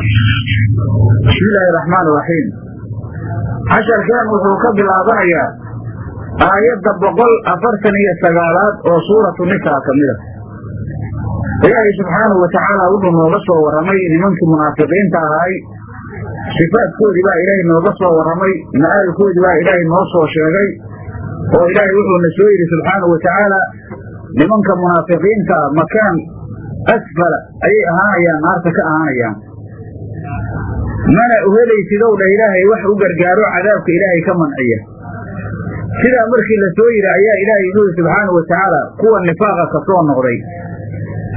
bismi illaahi raxmaan raxiim casharkeen wuxuu ka bilaabanayaa aayadda boqol afartan iyo sagaalaad oo suuratu nisaa ka mida ilaahay subxaanahu watacaala wuxuu nooga soo warramay nimankii munaafiqiinta ahaay sifaadkoodii baa ilaahay nooga soo warramay ma'aalkoodii baa ilaahay noo soo sheegay oo ilaahay wuxuuna soo yidhi subxaanahu watacaala nimanka munaafiqiinta makaan asfala ayay ahaanayaan naarta ka ahaanayaan mana uhelaysidow dha ilaahay wax u gargaaro cadaabka ilaahay ka manciya sidaa markii la soo yidhi ayaa ilaahay wuxuu yidhi subxaanahu watacaala kuwa nifaaqa ka soo noqday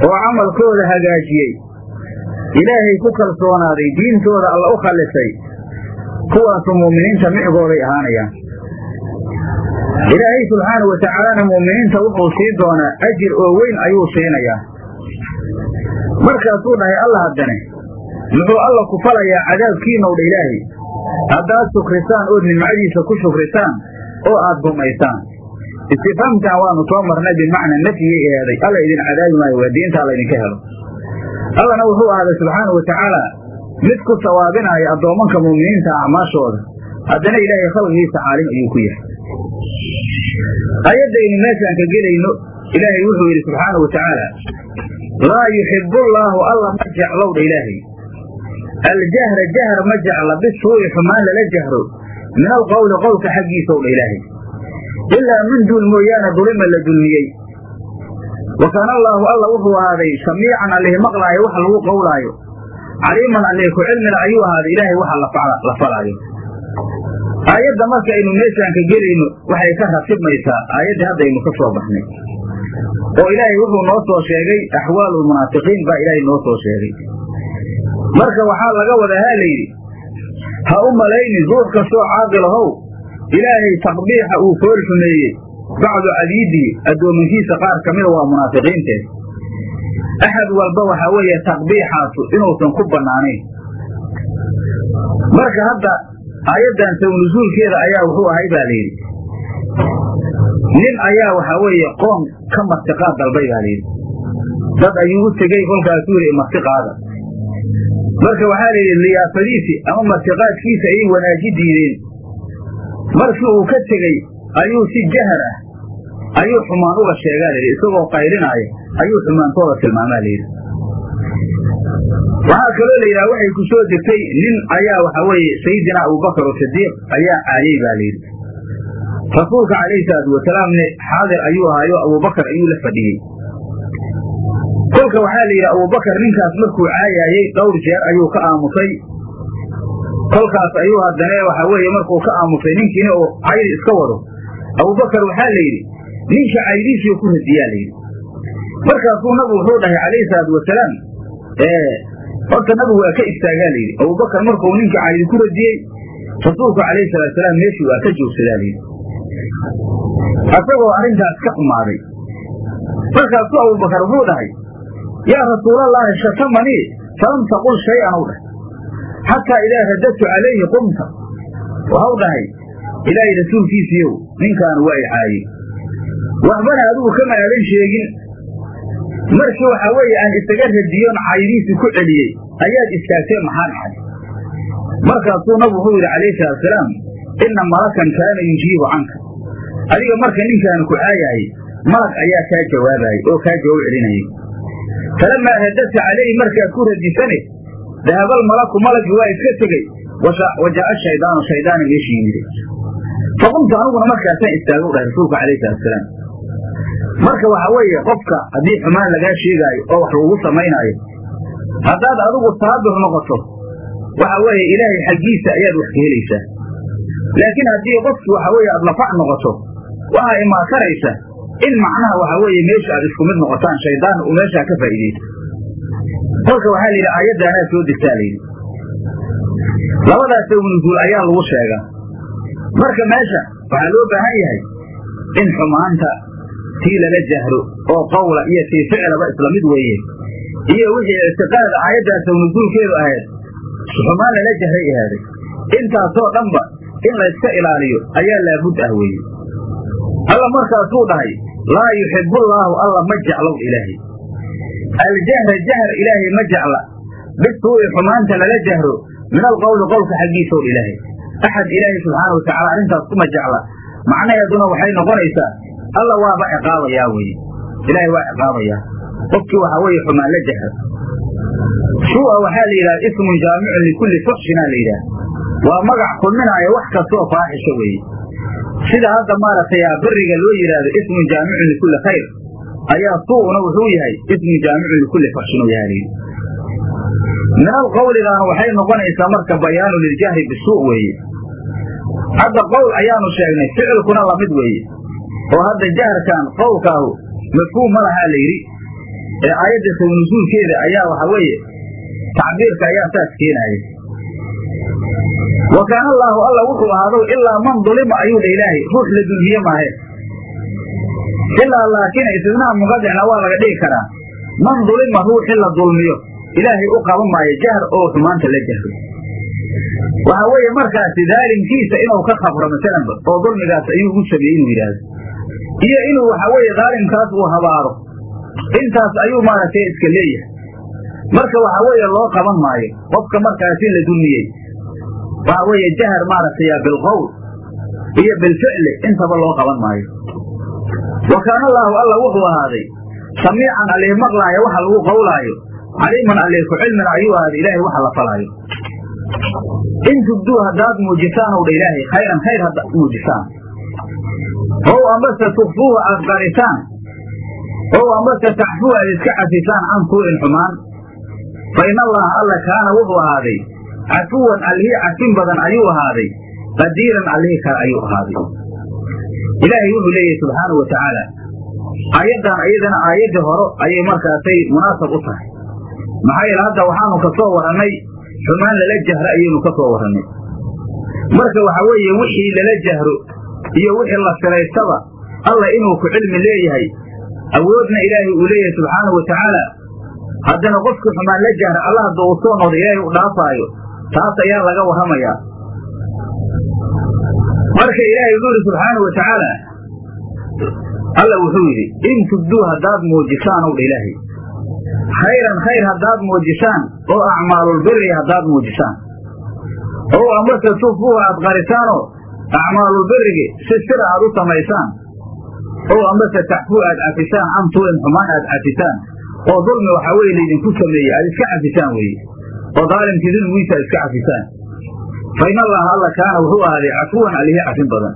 oo camalkooda hagaajiyey ilaahay ku kalsoonaaday diintooda alla u khallisay kuwaasu mu'miniinta micgooday ahaanayaan. Ilaahay subxaanahu watacaalana mu'miniinta wuxuu sii doonaa ajir oo weyn ayuu siinayaa markaasuu dhahay alla haddane muxuu alla ku falayaa cadaabkiinow dha ilaahay? Haddaad shukrisaan ood nimcadiisa ku shukrisaan oo aad rumaysaan istifaamtan waanu soo marnay bimacnaa nafyigay eeday. Alla idin cadaabi maayo waa diinta alla idinka helo. Allana wuxuu ahday subxaanau watacaala mid ku sawaabinaya addoommanka mu'miniinta acmaashooda haddana ilaahay khalqigiisa caalim ayuu ku yahay. Ayaddaynu meeshaan ka gelayno ilaahay wuxuu yidhi subxaanau watacaala laa yuxibu allaahu alla ma jeclowdha ilaahay aljahra jahr ma jecla bisuu'i xumaan lala jahro min alqowli qowlka xaggiisaw dha ilaahay ilaa min duul mooyaane dulima la dulmiyey wa kaana allaahu alla wuxuu ahaaday samiican allihi maqlaayo waxa lagu qowlaayo caliiman allihi ku cilmina ayuu ahaaday ilaahay waxa la falaayo aayadda marka aynu meeshaan ka gelayno waxay ka ratibmaysaa aayaddii haddaynu ka soo baxnay oo ilaahay wuxuu noo soo sheegay axwaalu lmunaafiqiin baa ilaahay noo soo sheegay marka waxaa laga wadaa haa layidhi ha u malaynin ruux kastoo caaqilahow ilaahay taqbiixa uu fool xumeeyey. Bacdu cabiidii addoomankiisa qaar ka mida waa munaafiqiinteed. Axad walba waxaa weeye taqbiixaasu inuusan ku bannaanayn. Marka hadda aayaddan sawnusuulkeeda ayaa wuxuu ahay baa layidhi nin ayaa waxaa weeye qoom ka martiqaad dalbay baa layidhi dad ayuu u tegey kolkaasuu yidhi martiqaada marka waxaa la yidhi liyaafadiisi ama martiqaadkiisa ayay wanaaji diideen. Markii uu ka tegey ayuu si jahar ah ayuu xumaan uga sheegaa layidhi isagoo qaylinaayo ayuu xumaantooda tilmaamaa layidhi waxaa kaloo la yidhaha waxay ku soo degtay nin ayaa waxaa weeye sayidina abubakar sidiiq ayaa caayey baa layidhi rasuulka calayhi salaatu wasalaamne xaadir ayuu ahaayo abubakar ayuu la fadhiyey kolka waxaa la yidhi abubakar ninkaas markuu caayaayey dhowr jeer ayuu ka aamusay kolkaas ayuu haddane waxaa weeye markuu ka aamusay ninkiina oo caydi iska wado. Abubakar waxaa la yidhi ninka caydiisiyo ku radiyaa layidhi markaasuu nabigu wuxuu dhahay calayhi salaatu wasalaam horta nabigu waa ka istaagaa layidhi abubakar markuu ninka caydi ku radiyey rasuulku calayhi salaatu salaam meeshii waa ka joogsadaa layidhi asagoo arrintaas ka xumaaday. Markaasuu abubakar wuxuu dhahay yaa rasuulallaahi shatamanii falam taqul shay-an u dhahay xataa idaa radadtu calayhi qumta waxau dhahay ilaahay rasuulkiisiiyow ninkaanu waa i caayey waxbana adigu kama aadan sheegin markii waxaa weeye aan isaga radiyoon caydiisii ku celiyey ayaad istaagtee maxaa dhacay markaasuu nabigu wuxuu yidhi calayhi salaatusalaam inna malakan kaana yujiibu canka adiga marka ninkaanu ku caayaayey malag ayaa kaa jawaabayey oo kaa jawaab celinayay falamaa radadta calayhi markaad ku radisane dahabal malaku malagii waa iska tegey wa jaa'a shaydaanu shaydaana meeshii yimide faqumtu aniguna markaasaan istaaga u dhahay rasuulka calayhi salaatusalaam marka waxaa weeye qofka haddii xumaan lagaa sheegaayo oo wax lagu samaynaayo haddaad adigu saabir noqoto waxa weeye ilaahay xaggiisa ayaad wax ka helaysaa laakiin haddii qofki waxa weeye aad lafac noqoto waxaa imaakaraysa in macnaha waxa weeye meesha aad isku mid noqotaan shaydaan uu meeshaa ka faa'iidaysto. Kolka waxaa la yidhi aayaddaanaa soo degtaa layidhi labadaas sawnusuul ayaa lagu sheegaa. Marka meesha waxaa loo baahan yahay in xumaanta tii lala jahro oo qowla iyo tii ficlaba isla mid weeye iyo wixii ictiqaada aayaddaa sawnusuulkeedu ahayd xumaan lala jahray ahaaday. Intaasoo dhanba in layska ilaaliyo ayaa laabud ah weeye. Alla markaasuu dhahay laa yuxibullaahu alla ma jeclow ilaahay. Aljahra jahr ilaahay ma jecla. Bisuu'i xumaanta lala jahro. Min alqowli qowlka xaggiisa ow ilaahay. Axad ilaahay subxaana watacaala arrintaas kuma jecla. Macnaheeduna waxay noqonaysaa alla waaba ciqaabayaa weye ilaahay waa ciqaabayaa. Qofkii waxaa weeye xumaan la jahro shu'a waxaa la yidhaha ismun jaamicun likulli fuxshinaa la yidhaha waa magac kulminaaya wax kastoo faaxisha weeye sida hadda maaragtay beriga loo yidhaahdo ismun jaamicun likulli khayr ayaa suu'una wuxuu yahay ismun jaamicun likulli fuxshin u yaha layidhi min alqowligaana waxay noqonaysaa marka bayaanu liljahri bisuu weeye. Hadda qowl ayaanu sheegnay ficilkuna la mid weeye oo hadda jahrkan qowlkaahu mafhuum ma lahaa la yidhi ee aayadda sawnusuulkeeda ayaa waxa weeye tacbiirka ayaa saas keenaaya wa kaana allaahu alla wuxuu ahaadow ilaa man dulima ayuu dha ilaahay ruux la dulmiye maahe. Ilaa laakiin istisnaa munqadicna waa laga dhigi karaa. Man dulima ruuxi la dulmiyo ilaahay u qaban maayo jahr oo xumaanta la jahro waxa weeye markaasi daalimkiisa inuu ka khabro masalanba oo dulmigaas ayuu ugu sameeyey inuu yidhaahdo. Iyo inuu waxa weeye daalimkaas uu habaaro. Intaas ayuu maaragtay iska leeyahay. Marka waxa weeye loo qaban maayo qofka markaasi la dulmiyey waxa weeye jahar maaragtay bilqowl iyo bilficli intaba loo qaban maayo. Wa kaana allaahu alla wuxuu ahaaday samiican alih maqlaaya waxa lagu qowlaayo caliiman alih ku cilmina ayuu ahaaday ilaahay waxa la falaayo. In tubduu haddaad muujisaan ow dha ilaahay khayran khayr haddaad muujisaan ow ambase tukfuuhu aad qarisaan ow ambase taxfuu aad iska cafisaan can suu'in xumaan fa in allaha alla kaana wuxuu ahaaday cafuwan allihii cafin badan ayuu ahaaday qadiiran allihii kale ayuu ahaaday ilaahay wuxuu leeyahay subxaanau wa tacaala aayaddan iyadana aayaddii horo ayay markaasay munaasab u tahay maxaa yeele hadda waxaanu ka soo warrannay xumaan lala jahro ayaynu ka soo warrannay marka waxa weeye wixii lala jahro iyo wixii la siraystaba alla inuu ku cilmi leeyahay awoodna ilaahay uu leeyahay subxaanau wa tacaala haddana qofkii xumaan la jahra alla hadda uu soo noqdo ilaahay u dhaafaayo taas ayaa laga warramayaa marka ilaahay wuxuu yidhi subxaanau wa tacaala alla wuxuu yidhi in tubduu haddaad muujisaan ow dha ilaahay. Khayran khayr haddaad muujisaan oo acmaalulbiri haddaad muujisaan. Oo amase tufuuha aad qarisaanoo acmaalulbirigi si sira aad u samaysaan. Oo amase taxfuu aad cafisaan can tuuin xumaan aad cafisaan oo dulmi waxaa weye laydinku sameeyey aad iska cafisaan weeye oo daalimkii dulmigiisa iska cafisaan. Fa in allaha alla kaana wuxuu ahaaday cafuwan alihi cafin badan.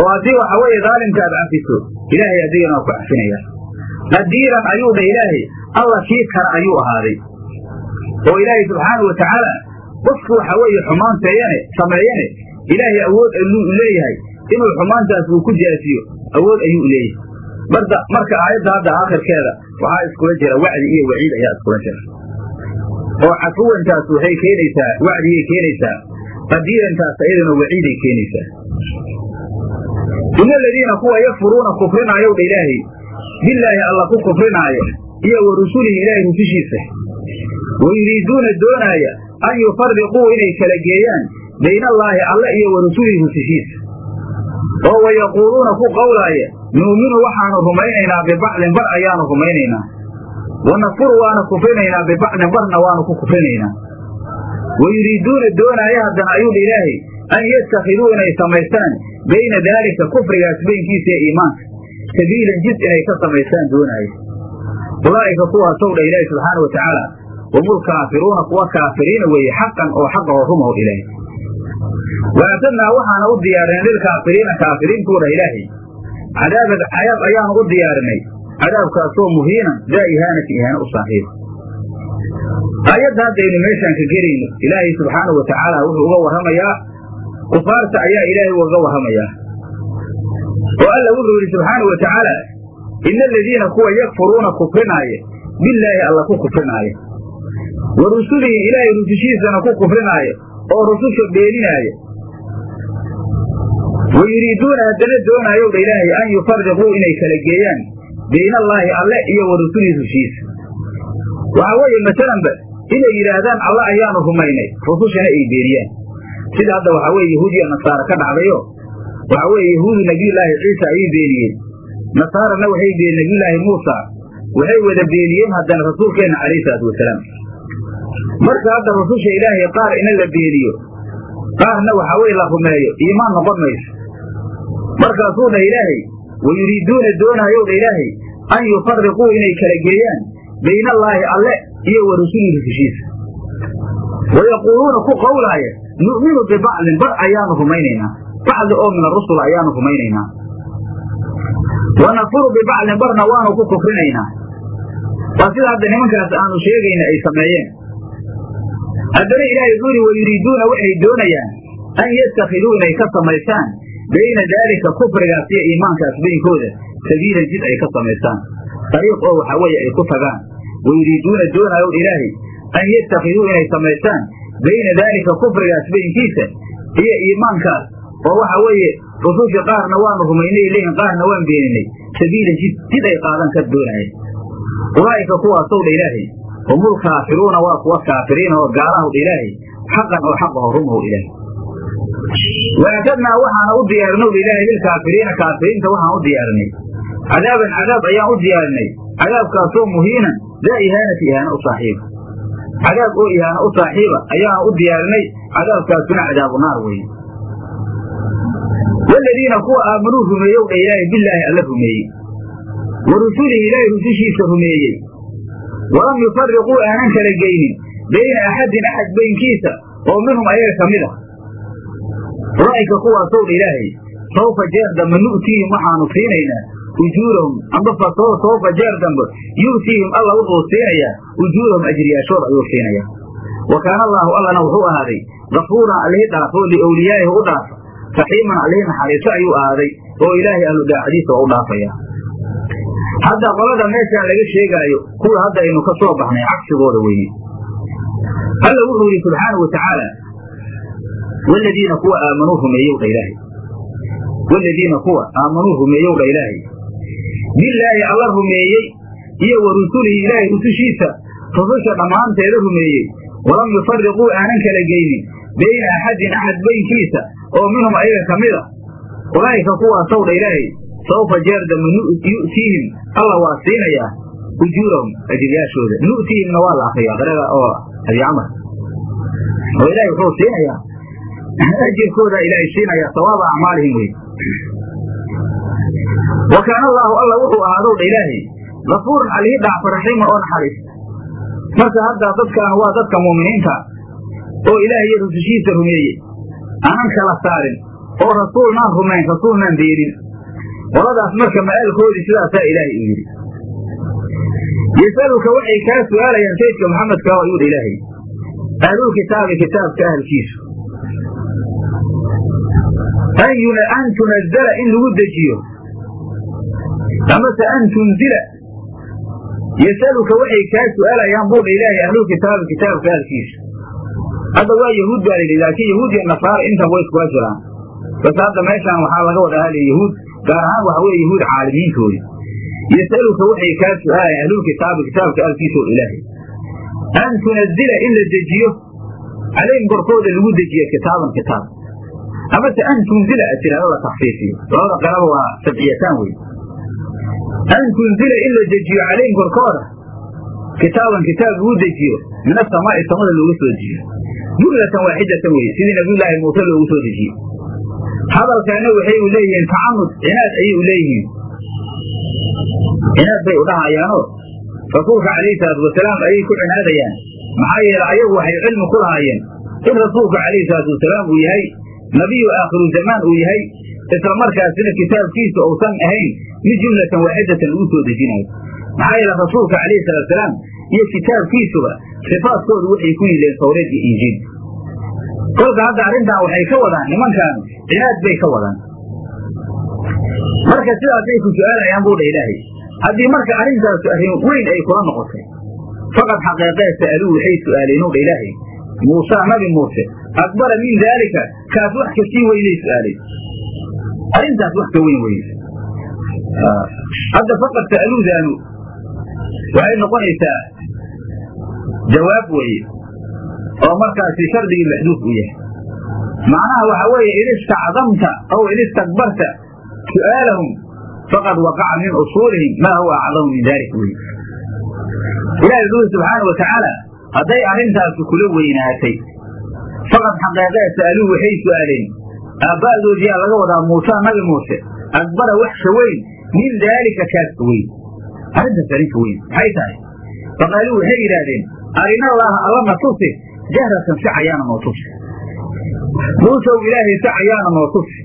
Oo haddii waxa weeye daalimka aad cafiso ilaahay adigana waa ku cafinaya. Qadiiran ayuu dha ilaahay alla kii kara ayuu ahaaday. Oo ilaahay subxaanau wa tacaala qofki waxa weeye xumaanteeyane sameeyane ilaahay awood ayuu leeyahay. Inuu xumaantaas uu ku jaasiyo awood ayuu leeyahay. Marka aayadda hadda aakhirkeeda waxaa iskula jira wacdi iyo waciid ayaa iskula jira oo cafuwantaas waxay keenaysaa wacdigay keenaysaa qadiirantaas ayadana waciiday keenaysaa. Ina aladiina kuwa yakfuruuna kufrinaayow dha ilaahay bilaahi alla ku kufrinaayo iyo wa rusulihi ilaahay rusushiisa wa yuriiduuna doonaaya an yufariquu inay kala geeyaan bayna allaahi alle iyo wa rusulihi rusushiisa. Oo wa yaquuluuna ku qowlaaya nu'minu waxaanu rumaynaynaa bibacdin bar ayaanu rumaynaynaa wa nakfuru waana kufrinaynaa bibacdin barna waanu ku kufrinaynaa wa yuriiduuna doonaaya haddana ayuudha ilaahay an yattakhiduu inay samaystaan bayna daalika kufrigaas beynkiisa iyo iimaanka. Sabiilan jid inay ka samaystaan doonaayo ulaa'ika kuwaasow dha ilaahi subxaana wa tacaala humul kaafiruuna kuwa kaafiriina weeye xaqan oo xaqa oo rumaho ilaahay. Waatadnaa waxaana u diyaarinay lilkaafiriina kaafiriintuu dhah ilaahay. Cadaaban cadaab ayaanu u diyaarinay cadaabkaasoo muhiinan daa ihaanatin ihaano u saaxiiba aayadda haddaynu meeshaan ka gelayno ilaahay subxaanau wa tacaala wuxuu uga warramayaa kufaarta ayaa ilaahay ugaga warramayaa. Oo alla wuxuu yidhi subxaana wa tacaala ina aladiina kuwa yakfuruuna kufrinaaya bilaahi alla ku kufrinaaya wa rusulihi ilaahay rusushiisana ku kufrinaaya oo rususha beeninaaya wa yuriiduuna haddana doonaayow dha ilaahay an yufariquu inay kala geeyaan bayna allaahi alle iyo wa rusulihi rushiisa waxaa weeye masalanba inay yidhaahdaan alle ayaanu rumaynay rusushana ay beeniyaan. Sida hadda waxaa weye yahuudiya nasaara ka dhacdayo waxaa weeye yahuudu nebiyullaahi ciisa ayay beeniyeen. Nasaarana waxay beeniyeen nebiyullaahi muusa waxay wada beeniyeen haddana rasuulkeenna calayhi salaatu wasalaam. Marka hadda rususha ilaahay qaar ina la beeniyo qaarna waxa weye la rumeeyo iimaan noqon mayso. Markaasuu dha ilaahay wayuriiduuna doonayow dha ilaahay an yufariquu inay kala geeyaan bayna allaahi alle iyo wa rusulihi rusushiisa wayaquuluuna ku qowlaaya nu'minu bibacdin bar ayaanu rumaynaynaa bacdi oo min arusul ayaanu rumaynaynaa wa nakfuru bibacdin barna waanu ku kufrinaynaa waa sida hadda nimankaas aanu sheegayna ay sameeyeen haddana ilaahay wuxuu yidhi wayuriiduuna waxay doonayaan an yastakhiduu inay ka samaystaan bayna daalika kufrigaas iyo iimaankaas baynkooda sabiilan jid ay ka samaystaan dariiq oo waxa weeye ay ku tagaan wayuriiduuna doonayo ilaahay an yastakhiduu inay samaystaan bayna daalika kufrigaas baynkiisa iyo iimaankaas oo waxa weeye rususha qaarna waanu rumaynay leeyihiin qaarna waan beeninay sabiilan jid jid ay qaadan ka doonaya ulaa'ika kuwaasow dha ilaahay humul kaafiruuna waa kuwa kaafiriina oo gaalahaw dha xaqan oo xaqaho rumaw ilaahay waactadnaa waxaana u diyaarinay dha ilaahay lilkaafiriina kaafiriinta waxaan u diyaarinay cadaaban cadaab ayaan u diyaarinay cadaabkaasoo muhiinan daa ihaanati ihaana u saaxiiba cadaab oo ihaana u saaxiiba ayaana u diyaarinay cadaabkaasuna cadaabu naar weeye waladiina kuwa aamanuu rumeeyow dha ilaahay bilaahi alla rumeeyey. Wa rusulihi ilaahay rusushiisa rumeeyey. Walam yufariquu aanan kala geynin bayna axadin axad baynkiisa oo minhum ayaga ka mid a ulaa'ika kuwaasow dha ilaahay sawfa jeer dambe nu'tiihim waxaanu siinaynaa. Ujuurahum amba fa sawfa jeer dambe yu'tiihim alla wuxuu siinayaa. Ujuurahum ajriyaashooda ayuu siinayaa. Wa kaana allaahu allana wuxuu ahaaday gafuuran allihii dhaafoo liowliyaa'ihi u dhaafa raxiiman allihii naxariiso ayuu ahaaday oo ilaahay ahlu daacadiisa waa u dhaafaya. Hadda qolada meeshaan laga sheegaayo kuwa hadda aynu ka soo baxnay cagsigooda weeye alla wuxuu yidhi subxaanau watacaala waladiina kuwa aamanuu rumeeyow dha ilaahay waladiina kuwa aamanuu rumeeyow dha ilaahay bilaahi alla rumeeyey iyo wa rusulihi ilaahay rusushiisa rususha dhammaanteeda rumeeyey walam yufariquu aanan kala geynin bayna axadin axad baynkiisa oo minhum ayaga ka mid a ulaa'ika kuwaasow dha ilaahay sawfa jeer dambe yu'tiihim alla waa siinayaa ujuurahum ajiryaashooda nu'tiihimna waa la akriyaa qirada oo abi camar oo ilaahay wuxuu siinayaa ajirkooda ilaahay siinayaa sawaaba acmaalihim wey wa kaana allaahu alla wuxuu ahaadow dha ilaahay gafuuran alihi dhacfa raxiiman oo naxariis. Marka hadda dadkaan waa dadka muuminiinta oo ilaah iyo rusushiisa rumeeyey. Aanan kala saarin oo rasuulnaan rumayn rasuulnaan beenin qoladaas marka ma'aalkoodii sidaasaa ilaahay u yidhi. Yasaluka waxay kaa su'aalayaan saydka maxamedka ayuu dha ilaahay. Ahlulkitaabi kitaabka ahalkiisu an tunazala in lagu dejiyo amase an tunzila yasaluka waxay kaa su'aalayaan buu dha ilaahay ahlulkitaabi kitaabka ahalkiisu hadda waa yahuud baa layidhi laakiin yahuud iyo nasaara intan way iskuga jiraan bas hadda meeshaan waxaa laga wada ahaliya yahuud gaar ahaan waxa weye yahuud caalimiintoodi yasaluka waxay kaa su'aalayaan ahlulkitaabi kitaabka ahalkiisa o ilaahay an tunazila in la dejiyo calayhim korkooda lagu dejiyo kitaaban kitaab amase an tunzila a tiraado la takfiifiyo labada qiraba waa sabciyataan wey an tunzila in la dejiyo calayhim korkooda. Kitaaban kitaab lagu dejiyo min asamaa'i samada looga soo dejiyo. Jumlatan waaxidatan weye sidii nabiyullaahi muuse loogu soo dejiyey hadalkaana waxay u leeyihiin tacanud cinaad ayay u leeyihiin. Cinaad bay u dhahayaanoo rasuulka calayhi salaatu wasalaam ayay ku cinaadayaan. Maxaa yeele ayagu waxay cilmi ku lahaayeen in rasuulku calayhi salaatu wasalaam uu yahay nabiyu aakhiru zamaan uu yahay isla markaasina kitaabkiisa uusan ahayn mid jumlatan waaxidatan lagu soo dejinayo maxaa yeele rasuulka calayhi salaatu wasalaam iyo kitaabkiisuba sifaadkoodu waxay ku yileen tawreed iyo injiil. Kolka hadda arrintan waxay ka wadaan nimankan cinaad bay ka wadaan. Marka sidaasay ku su'aalayaan buu dha ilaahay. Haddii marka arrintaasu arrin weyn ay kula noqotay faqad xaqeeqee sa'aluu waxay su'aaleen dha ilaahay muuse nabi muuse akbara min daalika kaas wax ka sii weynay su'aaleen arrintaas wax ka weyn weye hadda faqad sa'aluudaanu waxay noqonaysaa jawaab weeye oo markaasi shardigii maxduuf u yahay. Macnaha waxa weeye in istacdamta aw in istakbarta su'aalahum faqad waqaca min usuulihim maa huwa acdamu min dalik wey ilahi wuxuu subxaana wa tacaala hadday arrintaasi kula weynaatay. Faqad xaqeeqee sa'aluu waxay su'aaleen aabba'doodiyaa laga wadaa muuse nabi muuse akbara wax ka weyn min daalika kaas ka weyn. Arrintaas arrin ka weyn maxay tahay? Faqaaluu waxay yidhaahdeen arinallaaha allana tusi jahratan si cayaana noo tusi muusow ilaahay si cayaana noo tusi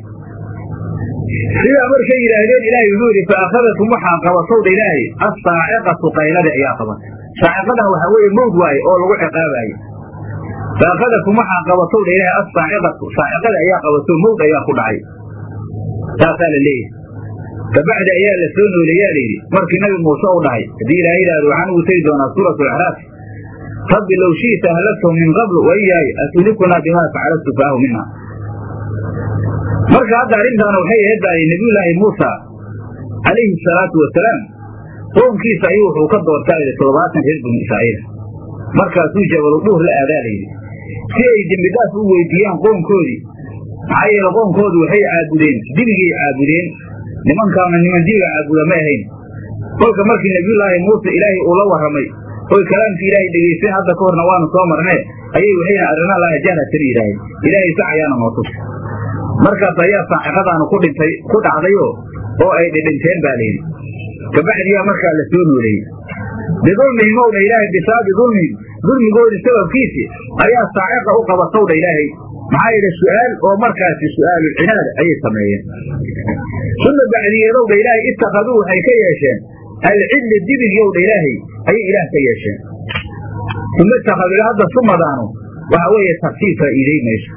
sidaa markay yidhaahdeen ilaahay wuxuu yidhi fa akhadatum waxaa qabatowdha ilaahay assaaciqatu qaylada ayaa qabatay saaciqadan waxaa weeye mawd waaye oo lagu ciqaabaaye fa akhadatum waxaa qabatowdha ilaahay assaaciqatu. Saaciqada ayaa qabato mawd ayaa ku dhacay. Taasaa la leeyahay. Kabacdi ayaa la soo nooleeyaa layidhi markii nabi muuse u dhahay haddii ilaahay yidhahdo waxaan ugu tegi doonaa suuratu alacraaf rabbi low shi'ta ahlaktahum min qabl wa iyaaya atulikunaa bimaa facala sufaahu mina marka hadda arrintaana waxay ahayd baa nabiyullaahi muusa calayhi salaatu wasalaam qoomkiisa ayuu wuxuu ka doortaa toddobaatan reer banu israa'iil. Markaasuu jabalu dhuur la aadaa layidhi si ay dembi dhaaf u weydiiyaan qoomkoodii maxaa yeele qoomkoodu waxay caabudeen dibigay caabudeen nimankaana niman dibiga caabuda ma ahayn. Kolka markii nabiyullaahi muuse ilaahay uu la warramay oy kalaamkii ilaahay dhegaysteen hadda ka horna waanu soo marnee ayay waxayna arrinalaha jahratan yidhaaheen ilaahay si cayaana noo tus markaas ayaa saaciqadaanu ku dhintay ku dhacdayoo oo ay dhidhinteen baa layidhi kabacdiyaa markaa la soo nooleeyey bidulmihim owdha ilaahay bisaabi dulmihim dulmigoodii sababkiisi ayaa saaciqa u qabatowdha ilaahay maxaa yidhi su'aal oo markaasi su'aalulcinaada ayay sameeyeen. Uma bacdiyeedowdha ilaahay ittakhaduu waxay ka yeesheen alcidla dibigiyowdha ilaahay ayay ilaah ka yeesheen. Uma ittakhaduu hadda sumadaanu waxa weeye tafsiir faa'iiday mayso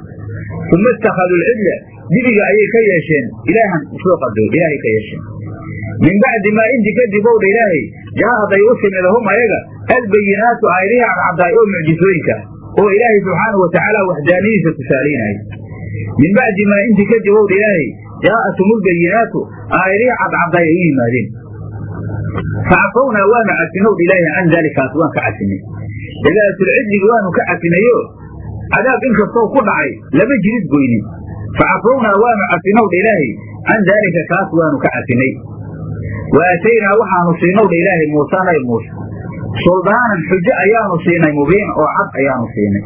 uma ittakhaduu alcidla dibiga ayay ka yeesheen ilaahan soo qadaro ilaahay ka yeesheen min bacdi maa inti kadib owdha ilaahay jaahaday u timid hum ayaga albayinaatu aayadihii cadcadaay oo mucjisooyinka oo ilaahay subxaanau watacaala waxdaaniyadiisa tusaalaynaya min bacdi maa inti kadib owdha ilaahay jaa'atum lbayinaatu aayadihii cadcadaay ay u yimaadeen facafawnaa waanu casinowdha ilaahay can daalikaas waan ka casinay dagaasulcidligi waanu ka casinayo cadaab inkastoo ku dhacay lama jirid goynin facafawnaa waanu casinowdha ilaahay can daalika kaas waanu ka casinay wa aataynaa waxaanu siinowdha ilaahay muuse nabi muuse suldaanan xujo ayaanu siinay mubiin oo cad ayaanu siinay.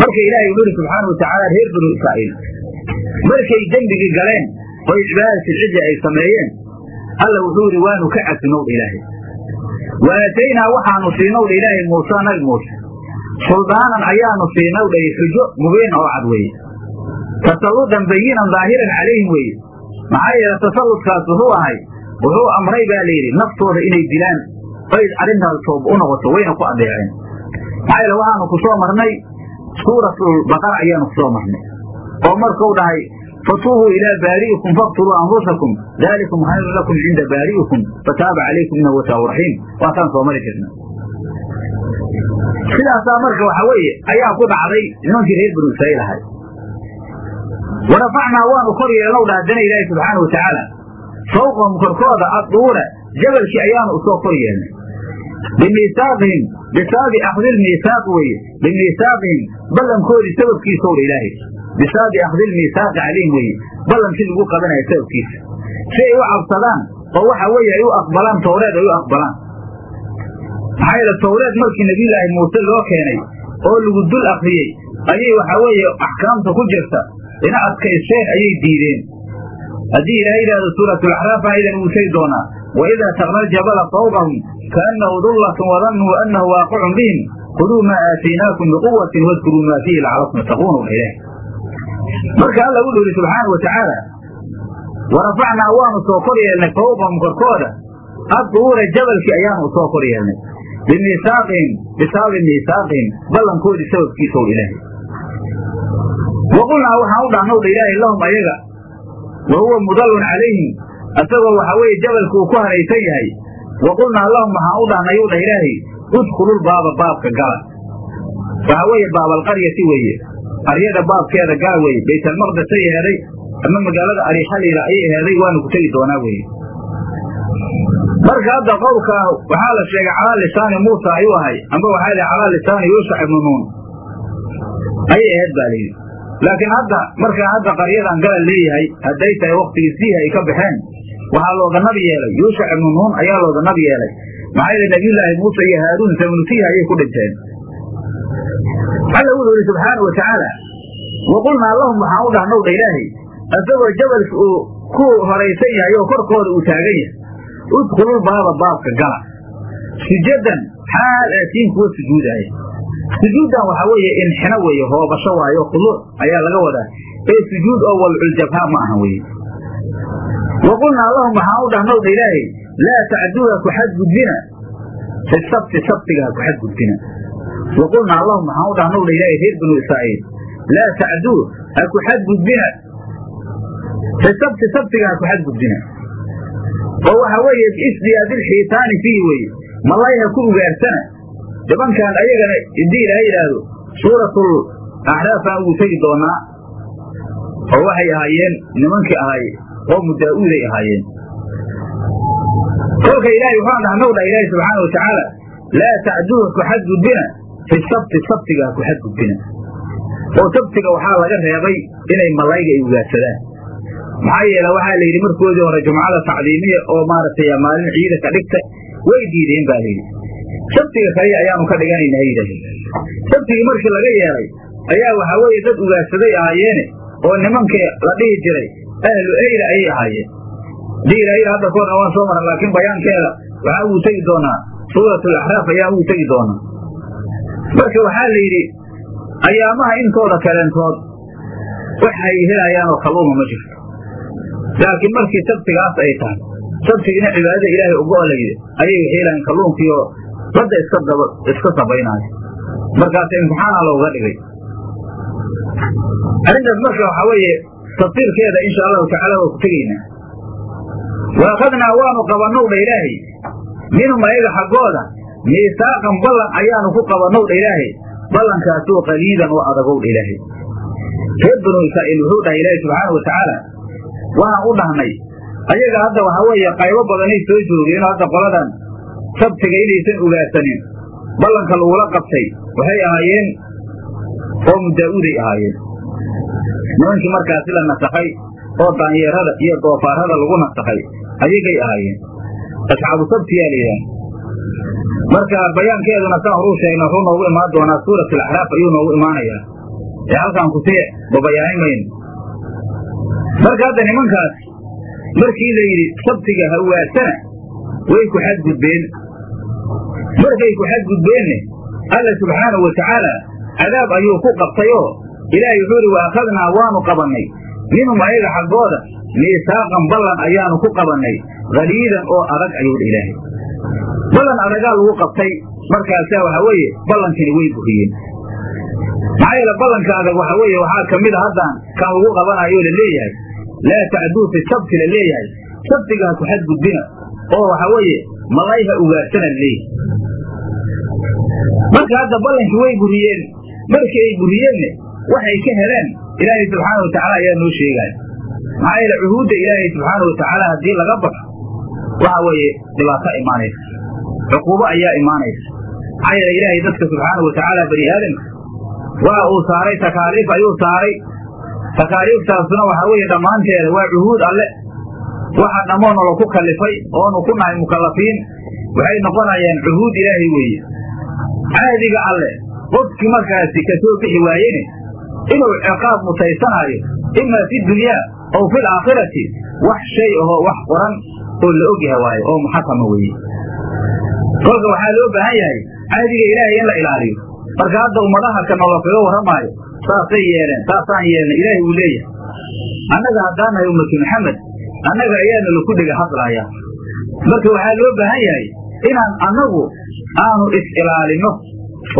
Marka ilaahay wuxu uhi subxaana watacaala reer banu israa'iil markay dembigii galeen oy cibaadatilcidli ay sameeyeen alla wuxuu yidhi waanu ka casinowdha ilaahay. Wa aataynaa waxaanu siinowdha ilaahay muuse nabi muuse suldaanan ayaanu siinowdha xujo mubiin oo cad weeye. Tasalludan bayinan daahiran calayhim weeye. Maxaa yeele tasalludkaas wuxuu ahay wuxuu amray baa layidhi naftooda inay dilaan oy arrintaas tooba u noqoto wayna ku adeeceen maxaa yeele waxaanu ku marnay suuratulbaqara ayaanu ku marnay. Oo markuu dhahay fatuubuu ilaa baari'ikum faqtuluu anfusakum daalikum khayrun lakum cinda baari'ikum fataaba calaykum innahu wataabu raxiim waataan soo mari jirna sidaasaa marka waxa weeye ayaa ku dhacday nimankii reer banu israa'iil ahay. Warafacnaa waanu kor yeelnow dha haddana ilaahi subxaana watacaala fawqahum korkooda adduura jabalkii ayaanu u soo kor yeelnay bimiisaaqihim bisaabi akhdilmiisaaq weeye bimiisaaqihim ballankoodii sababkiisowdha ilaahay bisaabi akhdilmiisaaqi calayhim weeye ballankii lagu qabanaya sababkiisa si ay u cabsadaan oo waxa weeye ay u aqbalaan towreed ay u aqbalaan maxaa yeele towreed markii nebiyulaahi muuse loo keenay oo lagu dul akriyey ayay waxa weeye axkaamta ku jirta ina adkaysteen ayay diideen haddii ilaahay yidhahdo suuratulaxraaf aydan uu sheegi doonaa waidaa taqna aljabala fawqahum kaannahu dullatun wadannuu annahu waaqicun bihim khuduu maa aataynaakum biquwatin wadkuruu maa fiihi lacalakum taquunu ilaah marka alla wuxuu yidhi subxaana wa tacaala warafacnaa waanu soo kor yeelnay fawqahum korkooda adduura jabalkii ayaanu u soo kor yeelnay bimiisaaqihim bisaabi miisaaqihim ballankoodii sababkiisow ilaahay waqulnaa waxaan u dhahnowdha ilaahay lahum ayaga wa huwa mudallun calayhim isagoo waxa weeye jabalka uu ku haraysan yahay wa qulnaa lahum waxaan u dhahnay u dhah ilaahay udkhululbaaba baabka gala waxa weeye baabalqaryati weeye qaryada baabkeeda gala weeye baytalmaqdes ay eheeday ama magaalada ariixaliila ayay eheeday waanu ku tegi doonaa weeye marka hadda qowlkaa waxaa la sheegay calaa lisaani muusa ayuu ahay amba waxaa lihi calaa lisaani yuushac ibnu nuun ayay ahayd baa layidhi laakiin hadda markaa hadda qaryadan galal leeyahay hadday tahay waktigii siihi ay ka baxeen waxaa looga nabi yeelay. Yuushac ibnu nuun ayaa looga nabi yeelay. Maxaa yeele nabiyullaahi muuse iyo haaruun samanutiiha ayay ku dhinteen alla wuxuu yidhi subxaana wa tacaala waqulnaa lahum waxaan u dhahnow dha ilaahay asagoo jabalka uu ku horaysan yahay oo korkooda uu taagan yahay udkhulul baaba baabka gala sujadan xaal aatiin kuwa sujuudaaya sujuuddan waxaa weeye inxino weeye hoobasho waayo khuduuc ayaa laga wadaa. Ee sujuud oo walculjabhaa ma aha weye wa qulnaa lahum waxaan u dhahnow dha ilaahay laa tacduuha ku xadgudbina. Fi sabti sabtiga ku xadgudbina. Wa qulnaa lahum waxaan u dhahnow dha ilaahay reer binu israa'iil laa tacduu ha ku xadgudbina. Fi sabti sabtiga ku xadgudbina. Oo waxaa weeye biisdiyaadilxiitaani fiihi weye malay ku ugaarsana nimankan ayagana haddii ilaaha yidhaahdo suuratul axraafaan ugu tegi doonaa. Oo waxay ahaayeen nimankii ahay qoomu daa'uuday ahaayeen. Kolka ilaahay waxaan dhahnow dha ilaahi subxaana watacaala laa tacduuha ku xadgudbina fi sabti sabtiga ha ku xadgudbina. Oo sabtiga waxaa laga reebay inay malayga ay ugaarsadaan maxaa yeele waxaa la yidhi markoodii hore jumcada tacdiimiya oo maaragtay maalin ciida ka dhigta way diideen ba layidhi sabtiga kaliya ayaanu ka dhiganayna yidhahdeen sabtigii markii laga yeelay ayaa waxaa weeye dad ugaarsaday ahaayeene oo nimankii la dhihi jiray ahlu eyla ayay ahaayeen. Hadii ilaahayla hadda koorna waan soo maran laakiin bayaankeeda waxaa ugu tegi doonaa suuratul axraaf ayaa ugu tegi doonaa. Marka waxaa la yidhi ayaamaha intooda kaleentood waxay helayaanoo kalluuma ma jirto. Laakiin markii sabtigaas ay tahay sabtigiina cibaadada ilaahay ugo layidhi ayay waxyeelahayn kalluunkiioo badda iska sabaynaayo. Markaas imtixaana looga dhigay? Arrintaas marka waxaa weeye tafsiirkeeda insha allahu tacaala waa ku tegaynaa. Wa akhadnaa waanu qabannow dha ilaahay. Minhum ayaga xaggooda miisaaqan ballan ayaanu ku qabannow dha ilaahay. Ballankaasoo qaliidan oo adagow dha ilaahay. Reer banu israa'iil wuxuu dhahay ilaahay subxaana wa tacaala. Waxaan u dhahnay ayaga hadda waxaa weeye qaybo badanay soo joogeen hadda qoladan sabtiga inaysan ugaarsanin ballanka lagula qabtay waxay ahaayeen qoomu daa'uuday ahaayeen. Nimankii markaasi la nasakhay oo daanyeerada iyo doofaarada lagu nasakhay ayagay ahaayeen. Asxaabu sabtiyaa la yidhaah marka bayaankeeduna saan horuu sheegna wuxuu noogu imaan doonaa suurat alaxraaf ayuu noogu imaanayaa. Ee halkaan ku sii babayaanin mayno marka hadda nimankaas markii la yidhi sabtiga ha ugaarsana way ku xadgudbeen markay ku xadgudbeenne alla subxaanahu wa tacaala cadaab ayuu ku qabtayoo ilaahay wuxuu idhi wa akhadnaa waanu qabannay. Minhum ayaga xaggooda miisaaqan ballan ayaanu ku qabannay. Haliidan oo adag ayuu dha ilaahay. Ballan adagaa lagu qabtay markaasaa waxaa weeye ballankini way buriyeen maxaa yeele ballanka adag waxaa weeye waxaa ka mid a haddaan kan lagu qabanayo la leeyahay. Laa tacduu fi sabti la leeyahay. Sabtiga ha ku xadgudbina oo waxaa weeye malay ha ugaarsana la leeyahay marka hadda ballankii way buriyeen markii ay buriyeenne waxay ka heleen ilaahay subxaana wa tacaala ayaa noo sheegaya maxaa yeele cuhuudda ilaahay subxaana wa tacaala haddii laga baxo waxa weeye dhibaato imaanaysa. Cuquubo ayaa imaanaysa. Maxaa yeele ilaahay dadka subxaana wa tacaala bani aadamka waa uu saaray takaaliif ayuu saaray. Takaaliiftaasuna waxaa weeye dhammaanteeda waa cuhuud alle waxa dhammoona laku kallifay oonu ku nahay mukallafiin waxay noqonayaan cuhuud ilaahay weeye. Caadiga alle qofkii markaasi ka soo bixi waayene inuu ciqaab mutaysanaayo imaa fi dunyaa aw fi alaakhirati wax shay ahoo wax qoran oo la og yahay waayo oo muxakama weeye. Kolka waxaa loo baahan yahay cahdiga ilaahay in la ilaaliyo. Marka hadda ummadaha ka nolol kaga warramaayo saasay yeeleen saasaan yeelna ilaahay uu leeyahay. Annaga haddaan nahay ummatu maxamed annaga ayaana laku dhega hadlaaya marka waxaa loo baahan yahay inaan annagu aanu is-ilaalinno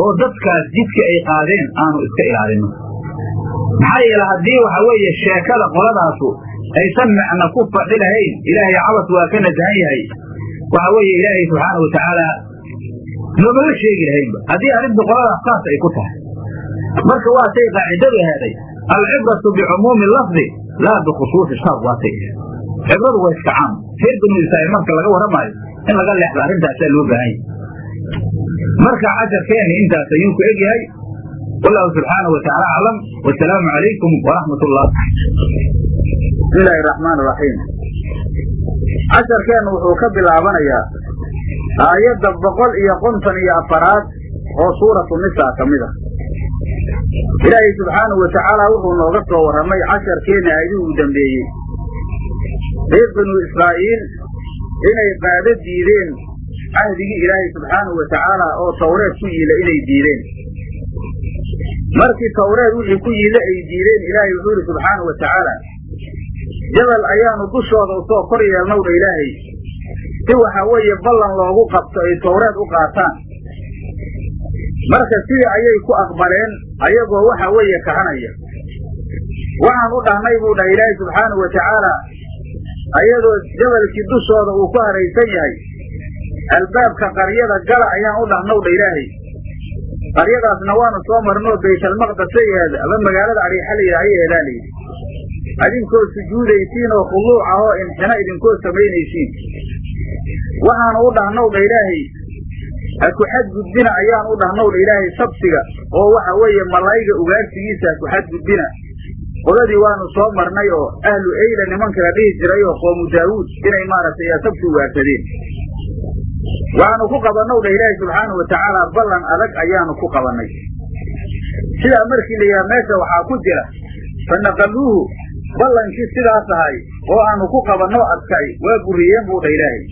oo dadkaas jidka ay qaadeen aanu iska ilaalinno maxaa yeele haddii waxa weeye sheekada qoladaasu aysan macna ku fadhi lahayn ilaahay cabas waa ka nasahan yahay. Waxa weeye ilaahay subxaana wa tacaala noomama sheegi lahaynba. Haddii arrinta qoladaas saas ay ku tahay. Marka waatay qaacidadu ahaaday alcibratu bicumuumi lafdi laa bikhusuusi shar waatay cibradu waa iska caam reer banu israa'iil marka laga warramaayo in laga leexdo arrintaasaa loo baahan yahay marka casharkeenni intaas ayuu ku egyahay. Wallahu subxaanahu watacaala aclam wasalaamu calaykum waraxmat ullah bismi illaahi raxmaan raxiim casharkeennu wuxuu ka bilaabanayaa aayadda boqol iyo konton iyo afaraad oo suuratu nisaa ka mid ah. Ilaahay subxaanahu watacaala wuxuu nooga soo warramay casharkeenna aayadihii uu dambeeyey reer banu israa'iil inay qaado diideen cahdigii ilaahay subxaanahu watacaala oo tawreed ku yiila inay diideen. Markii tawreed wixii ku yiila ay diideen ilaahay wuxuu yidhi subxaanahu watacaala jabal ayaanu dushooda u soo kor yeelnowdha ilaahay. Si waxa weeye ballan loogu qabto ay tawreed u qaataan. Marka sidii ayay ku aqbaleen ayagoo waxa weeye kahanaya waxaan u dhahnay buu dhahay ilaahay subxaanahu watacaala ayadoo jabalkii dushooda uu ku haraysan yahay. Albaabka qaryada gala ayaan u dhahnowdha ilaahay. Qaryadaasna waanu soo marnoo baytalmaqdasayeeda ama magaalada ariixa la yidhaha ayaheedaa layidhi adinkoo sujuudaysiin oo khuluuc ah oo imxino idinkoo samaynaysiin waxaanu u dhahnowdha ilaahay. Ha ku xadgudbina ayaan u dhahnowdha ilaahay sabsiga oo waxa weeye malaa'iga ugaarsigiisa ha ku xadgudbina qoladii waanu soo marnay oo ahlu eyla nimanka la dhihi jiray oo qoomu daawuud inay maaragtay sabti ugaarsadeen waxaanu ku qabannowdha ilaahay subxaanahu watacaala ballan adag ayaanu ku qabannay. Sidaa markii la yidhaha meesha waxaa ku jira fa naqaluuhu ballankii sidaas ahay oo aanu ku qabanno adkay waa buriyeen buu dha ilaahay.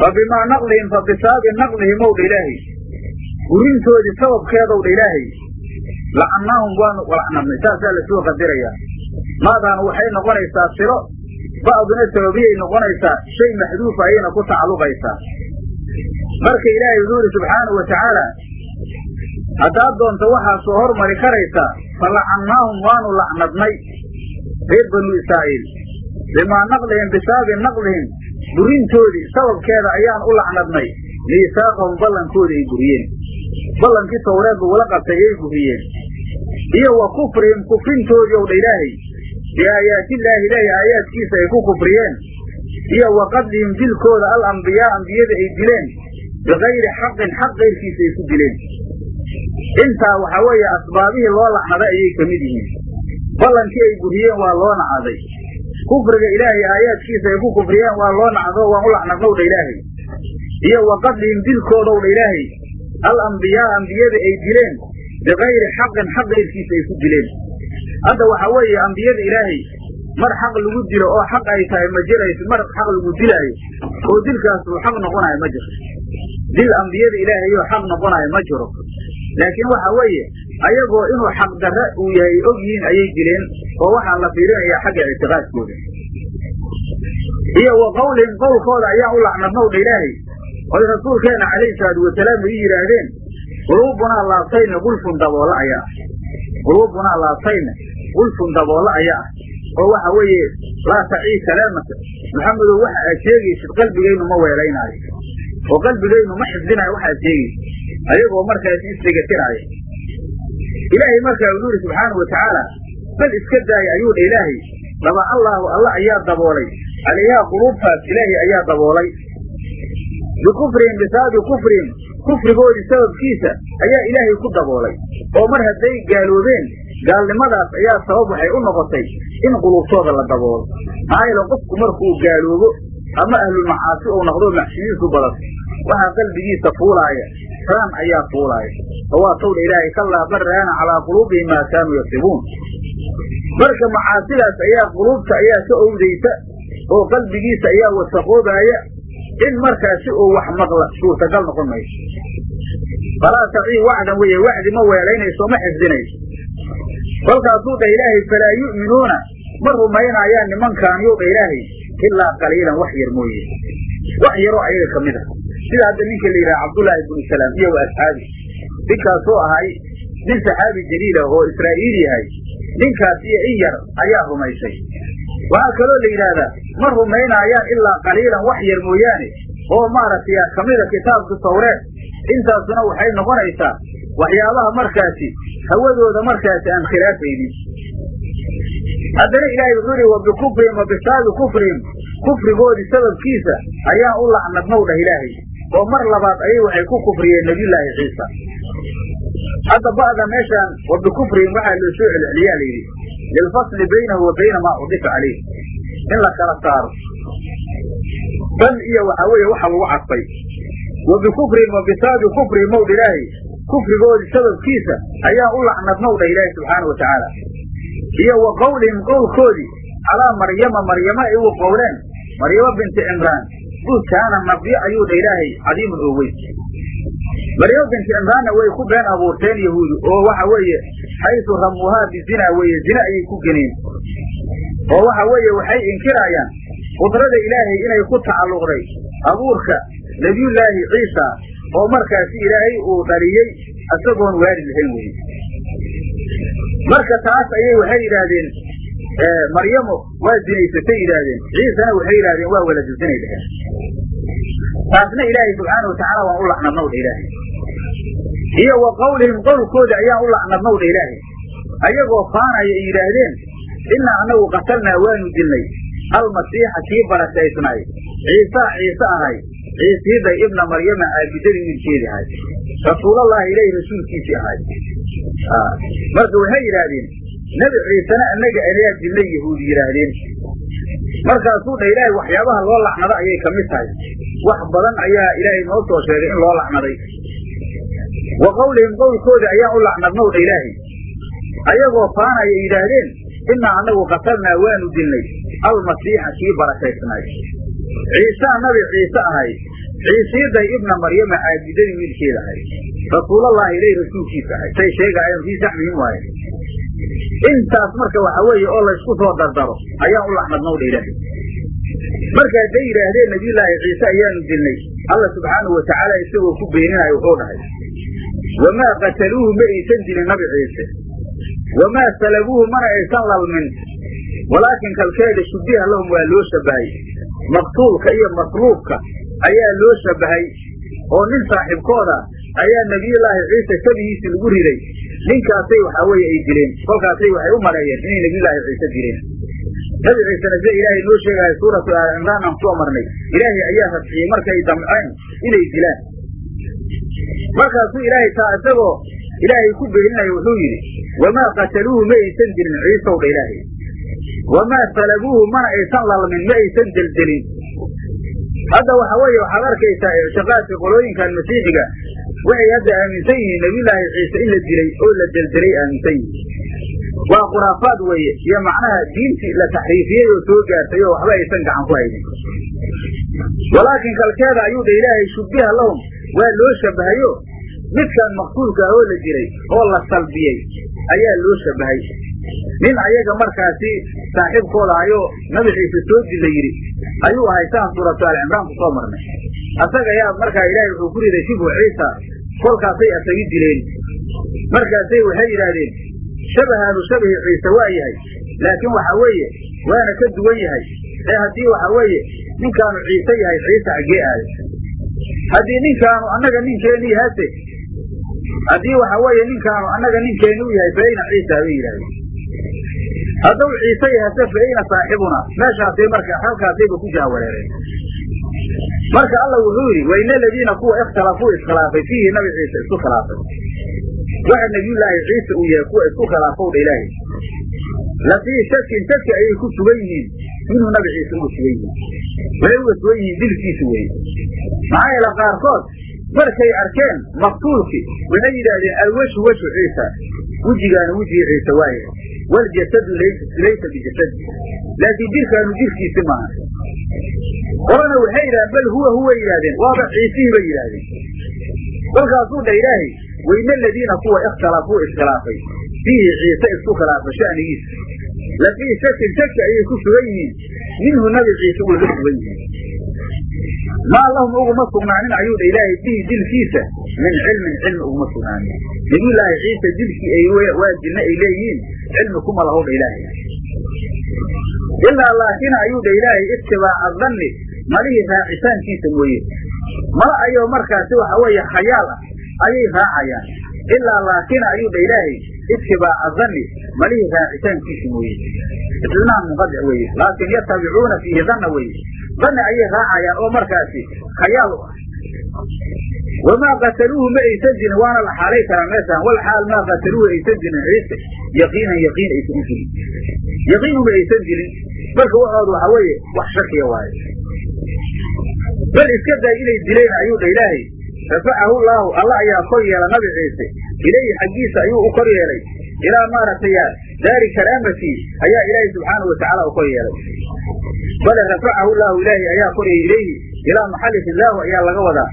Fa bimaa naqlihim fa bisaabi naqlihim ow dha ilaahay. Burintoodii sababkeedow dha ilaahay lacanaahum waanu lacnadnay saasaa la soo qadirayaa. Maadaanu waxay noqonaysaa silo ba'duna sababiyay noqonaysaa shay maxduufa ayayna ku tacalluqaysaa. Marka ilaahay wuxuu yidhi subxaanahu watacaala haddaad doonto waxaa soo hormari karaysaa fa lacannaahum waanu lacnadnay reer banu israa'iil. Bimaa naqlihim bisaabi naqlihim burintoodii sababkeeda ayaan u lacnadnay miisaaqahum ballankooda ay buriyeen ballankii tawreed lagula qabtay ay buriyeen iyo wa kufrihim kufrintoodii ow dha ilaahay biaayaatillaahi ilaahi aayaadkiisa ay ku kufriyeen. Iyo wa qadlihim dilkooda al ambiyaa ambiyada ay dileen. Bikayri xaqin xaq kayrkiisa ay ku dileen. Intaa waxaa weeye asbaabihii loo lacnaday ayay ka mid yihiin. Ballankii ay buriyeen waa loo nacaday kufriga ilaahay aayaadkiisa ay ku kufriyeen waa loo nacdo waan u lacnadnowdha ilaahay. Iyo wa qadlihim dilkoodowdha ilaahay al ambiyaa ambiyada ay dileen bikayri xaqin xaq kayrkiisa ay ku dileen. Hadda waxaa weeye ambiyada ilaahay mar xaq lagu dilo oo xaq ay tahay ma jirayso mar xaq lagu dilaayo oo dilkaas uu xaq noqonayo ma jiro. Dil ambiyada ilaahayoo xaq noqonayo ma jiro. Laakiin waxa weeye ayagoo inuu xaq darre uu yahay og yihiin ayay dileen oo waxaa la fiirinayaa xagga ictiqaadkooda. Iyo wa qawlihim qowlkooda ayaan u lacnadnowdha ilaahay oy rasuulkeenna calayhi salaatu wasalaam ay yidhaahdeen quluubunaa laabtayna gulfun daboola ayaa. Ah quluubunaa laabtayna gulfun daboola ayaa. Ah oo waxa weeye laa tacii kalaamaka maxamedow waxa aad sheegaysid qalbigaynu ma weelaynaayo. Oo qalbigaynu ma xifdinayo waxaad sheegaysid. Ayagoo markaas isdhegatiraayo ilaahay markaa wuxuu yidhi subxaanau watacaala bal iska daaya ayuu dha ilaahay. Laba allaahu alla ayaa daboolay. Calayhaa quluubtaas ilaahay ayaa daboolay bikufrihim bisaabi kufrihim kufrigoodii sababkiisa ayaa ilaahay ku daboolay oo mar hadday gaaloobeen gaalnimadaas ayaa sabab waxay u noqotay in quluubtooda la daboolo maxaa yeele qofku markuu gaaloobo ama ahlulmacaasi uu noqdo maxsiniisu badato waxaa qalbigiisa fuulaaya raan ayaa fuulaaya oo waa tawdha ilaahay kallaa bal raana calaa quluubihim maa kaanuu yasibuun marka macaasidaas ayaa quluubta ayaa ka owdaysa oo qalbigiisa ayaa wasaqoobaaya in markaasi uu wax maqla suurtagal noqon mayso. Falaa tacii wacdan weeye wacdi ma weelaynayso ma xifdinayso. Kolkaasuu dha ilaahay falaa yu'minuuna ma rumaynaayaan nimankaaniyow dha ilaahay ilaa qaliilan wax yar mooye. Wax yaroo ayaga ka mid a sida hadda ninka la yidhaha cabdullaahi bnu salaam iyo wa asxaabi. Ninkaasoo ahay nin saxaabi jaliila oo israa'iil yahay. Ninkaas iyo in yar ayaa rumaysay waxaa kaloo la yidhaahdaa ma rumaynaayaan ilaa qaliilan wax yar mooyaane. Oo maaragtay kamida kitaabka tawreed intaasuna waxay noqonaysaa waxyaabaha markaasi hawadooda markaasi aan khilaafaynin haddana ilaahay wuxuu yihi wa bikufrihim wa bisaabi kufrihim kufrigoodii sababkiisa ayaan u lacnadnow dhah ilaahay. Oo mar labaad ayay waxay ku kufriyeen nebiyullaahi ciisa. Hadda ba'da meeshaan wa bikufrihim waxaa loo soo celceliyaa layidhi lilfasli baynahu wa bayna maa udifa calayh in la kala saaro dan iyo waxaa weeye waxa lagu cadfay wa bikufrihim wa bisaabi kufrihim mowdha ilaahay kufrigoodii sababkiisa ayaan u lacnadnowdha ilaahay subxaana wa tacaala iyo wa qowlihim qowlkoodii calaa maryama maryama ay ugu qowleen maryamo binti cimraan buhtaana nabyo ayuu dha ilaahay cadiimun oo weyn maryamo binti cimraanna way ku been abuurteen yahuudu oo waxa weeye xaysu ramuuhaa bizina weeye zina ayay ku geneen oo waxa weeye waxay inkiraayaan qudrada ilaahay inay ku tacalluqday abuurka nebiyullaahi ciisa oo markaasi ilaahay uu dhaliyey isagoon waalid lahayn weye marka taas ayay waxay yidhaahdeen maryamo waa zinaysatay yidhaahdeen ciisana waxay yidhahdeen waa waladu zinay dheheen taasna ilaahay subxaana watacaala waan u lacnadnowdha ilaahay iyo wa qowlihim qowlkooda ayaan u lacnadnowdha ilaahay. Ayagoo faanaya ay yidhaahdeen innaa annagu qatalnaa waanu dilnay almasiixa kii barakaysnaay ciisaa ciise ahay. Ciisiiday ibna maryama caabidadii wiilkeedii ahay. Rasuulallahi ilaahi rasuulkiisii ahay. Marka waxay yidhaahdeen nebi ciisena annaga ayaa dilnay yahuudi yidhaahdeen. Markaasuu dha ilaahay waxyaabaha loo lacnado ayay ka mid tahay. Wax badan ayaa ilaahay noo soo sheegay in loo lacnaday wa qowlihim qowlkooda ayaan u lacnadnow dha ilaahay. Ayagoo faanaya yidhaahdeen innaa annagu qatalnaa waanu dilnay almasiixa kii barakaysnaay ciisaa nabi ciise ahay. Ciisiiday ibna maryama caabidadii wiilkeeda ahay. Rasuulallahi ilay rasuulkiisa ahay. Say sheegaayeen fii saxmihim waaye. Intaas marka waxa weeye oo laysku soo dardaro ayaan u lacnadnowdha ilaahay. Marka hadday yidhaahdeen nabiyullaahi ciise ayaanu dilnay. Alla subxaanahu watacaala isagoo ku beeninayo wuxuu dhahay wamaa qataluuhu ma aysan dilin nabi ciise wamaa salabuuhu mana aysan lalmin walaakin kalkeeda shubiha lahum waa loo shabahay maqtuulka iyo masluubka ayaa loo shabahay oo nin saaxiibkooda ayaa nebiyullaahi ciise shabihiisii lagu riday ninkaasay waxaa weeye ay dileen kolkaasay waxay u maleeyeen inay nebiyullaahi ciise dileen nabi ciisena sida ilaahay noo sheegaayo suuratu aali cimraan aan ku soo marnay ilaahay ayaa rafciyey markay damceen inay dilaan markaasuu ilaahay taa isagoo ilaahay ku beeninayo wuxuu yidhi wamaa qataluuhu ma aysan dilin ciisow dha ilaahay. Wamaa salabuuhu mana aysan lalmin ma aysan deldelin. Hadda waxa weeye waxaad arkaysaa ictiqaadka qolooyinkan masiixiga waxay hadda aaminsan yihiin nebiyullaahi ciise in la dilay oo la deldelay aaminsan yihiin. Waa khuraafaad weeye iyo macnaha diintii la taxriifiyey oo soo gaartay oo waxba aysan gacan ku haynin. Walaakin kalkeeda ayuu dha ilaahay shubbiha lahum waa loo shabahayo midkan maqtuulka ah oo la dilay oo la salbiyey ayaa loo shabahay nin ayaga markaasi saaxiibkooda nabi ciise soo dilla yidhi ayuu ahay saan suuratu alcimraan ku soo marnay. Asaga ayaa markaa ilaahay wuxuu ku riday shibhu ciisa kolkaasay asagi dileen markaasay waxay yidhaahdeen shabahaanu shabahi ciise waa yahay laakiin waxa weeye waana ka duwan yahay. Ee haddii waxa weeye ninkaanu ciise yahay ciise xaggee aaday haddii ninkaanu annaga ninkeenu yahase haddii waxa weeye ninkaanu annaga ninkeenu u yahay faayna ciisa bay yidhahdeen hadduu ciise yahase faayna saaxibuna. Meeshaasay marka halkaasayba ku jahwareereen marka alla wuxuu yidhi wayna aladiina kuwa ikhtalafuu iskhilaafay fiihi nabi ciise isku khilaafay. Waxa nebiyullaahi ciise uu yahay kuwa isku khilaafowdha ilaahay lafii shakin shaki ayay ku sugan yihiin. Minhu nabi ciise uga sugan yihiin waxay uga sugan yihiin dilkiisa weeye maxaa yeele qaarkood markay arkeen maqtuulkii waxay yidhaahdeen alweshu weshu ciisa. Wejigaana wejigii ciise waayahay waljasadu laysa bijasadi laakiin jirkaanu jirkiisi maaha qolana waxay yidhahdeen bal huwa huwa yidhahdeen waaba ciisihii bay yidhaahdeen. Kolkaasuu dha ilaahay wayna aladiina kuwa ikhtalafuu iskhilaafay fiihi ciise isku khilaafa sha'nigiisa lafii shakin shaki ayay ku sugan yihiin minhu nabi ciise way ka sugan yihiin maa lahum uguma sugnaanin ayuu dha ilaahay bihi dilkiisa min cilmin cilmi uguma sugnaanin nabiyullaahi ciise dilkii ay waa dilna ay leeyihiin cilmi kuma lahow dha ilaahay ilaa laakina ayuu dha ilaahay itibaaca danni malihii raacitaankiisa mooye mala ayoo markaasi waxa weeye khayaal ah ayay raacayaan ilaa laakina ayuu dha ilaahay itibaaca danni malihii raacitaankiisa mooye isnaha munqadic weeye laakin yatabicuuna fiihi danna weeye danni ayay raacayaan oo markaasi khayaal ah wamaa qataluuhu ma aysan jirin waana la xaalay karaa meeshaan wal xaal maa qataluuhu aysan jirin ciise yaqiinan yaqiin aysan u jirin yaqiin uma aysan jirin marka waxooda waxa weeye wax shakiya waaye bal iska day inay dileen ayuu dha ilaahay rafacahu llaahu alla ayaa kor yeela nabi ciise. Ilayhi xaggiisa ayuu u kor yeelay. Ilaa maaragtay daari karaamati ayaa ilaahay subxaanau watacaala u kor yeelay. Bale rafacahu llaahu ilaahay ayaa kor yeelay ilayhi ilaa maxalli ridaahu ayaa laga wadaa.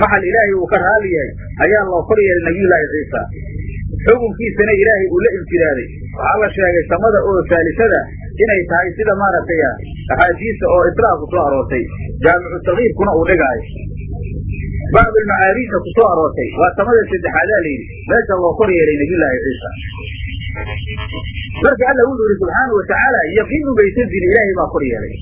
Maxal ilaahay uu ka raali yahay ayaa loo kor yeelay nabiyullaahi ciisa xukunkiisana ilaahay uu la imtidaaday waxaa la sheegay samada oo saalisada inay tahay sida maaragtay axaadiista oo islaamku soo aroortay. Jaamicu sagiirkuna uu dhigaayo bacdu almacaariidka ku soo aroortay. Waa samada saddexaadaa layidhi meesha loo kor yeelay nabiyullaahi ciisa. Marka alla wuxuu yihi subxaanau watacaala yaqiinu maysan dili ilaahay baa kor yeelay.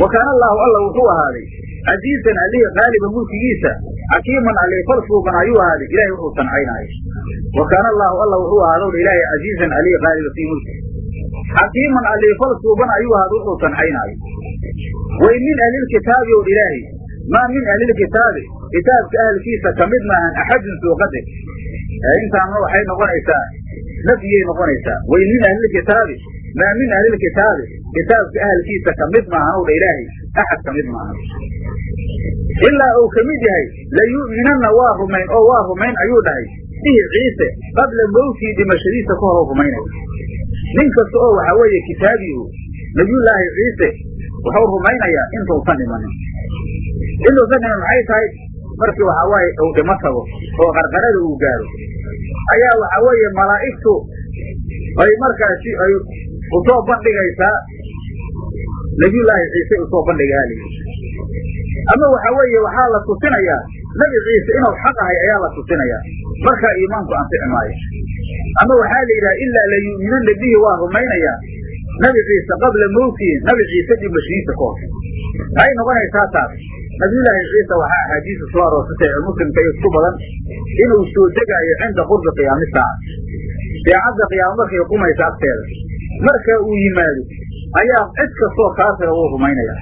Wa kaana allaahu alla wuxuu ahaaday casiizan allihii qaaliba mulkigiisa xakiiman alli fal suuban ayuu ahaaday. Ilahay wuxuu sancaynaayo wa kaana allaahu alla wuxuu ahaadow ilaahay casiizan allihii qaaliba fii mulki xakiiman alli fal suuban ayuu ahaada wuxuu sancaynaayo way min ahlilkitaabi ow ilaahay maa min ahlilkitaabi kitaabka ahlkiisa ka mid maahan axadun suuqade intaanna waxay noqonaysaa nafyiyay noqonaysaa way min ahlilkitaabi maa min ahlilkitaabi kitaabka ahalkiisa ka mid maahan ow dha ilaahay axad ka mid maahan. Ilaa uu ka mid yahay layu'minanna waa rumayn oo waa rumayn ayuu dhahay. Bihi ciise qabla mawtii dhimashadiisa ka hor rumaynaya nin kasta oo waxaa weeye kitaabihu nabiyullaahi ciise wuxuu rumaynayaa intuusan dhimanin. Intuusan dhiman maxay tahay markii waxaa waaye uu dhimo tago oo qarqarada uu gaaro. Ayaa waxaa weeye malaa'igtu ay markaasi ay u soo bandhigaysaa nabiyullaahi ciise u soo bandhigaa layidhi ama waxa weeye waxaa la tusinayaa nebi ciise inuu xaq ahay ayaa la tusinayaa markaa iimaanku anfici maayo ama waxaa la yidhaha ilaa layu'minanna bihi waa rumaynayaa nebi ciise qabla mawtihi nebi ciise dhimashadiisa ka hor maxay noqonaysaa taas nabiyullaahi ciise waxaa axaadiisa soo aroortay saxiix muslimka iyo isku badan inuu soo degaayo cinda qurbi qiyaami saaca saacadda qiyaamo markay qumaysa agteeda marka uu yimaado ayaa cid kastoo kaafira wuu rumaynayaa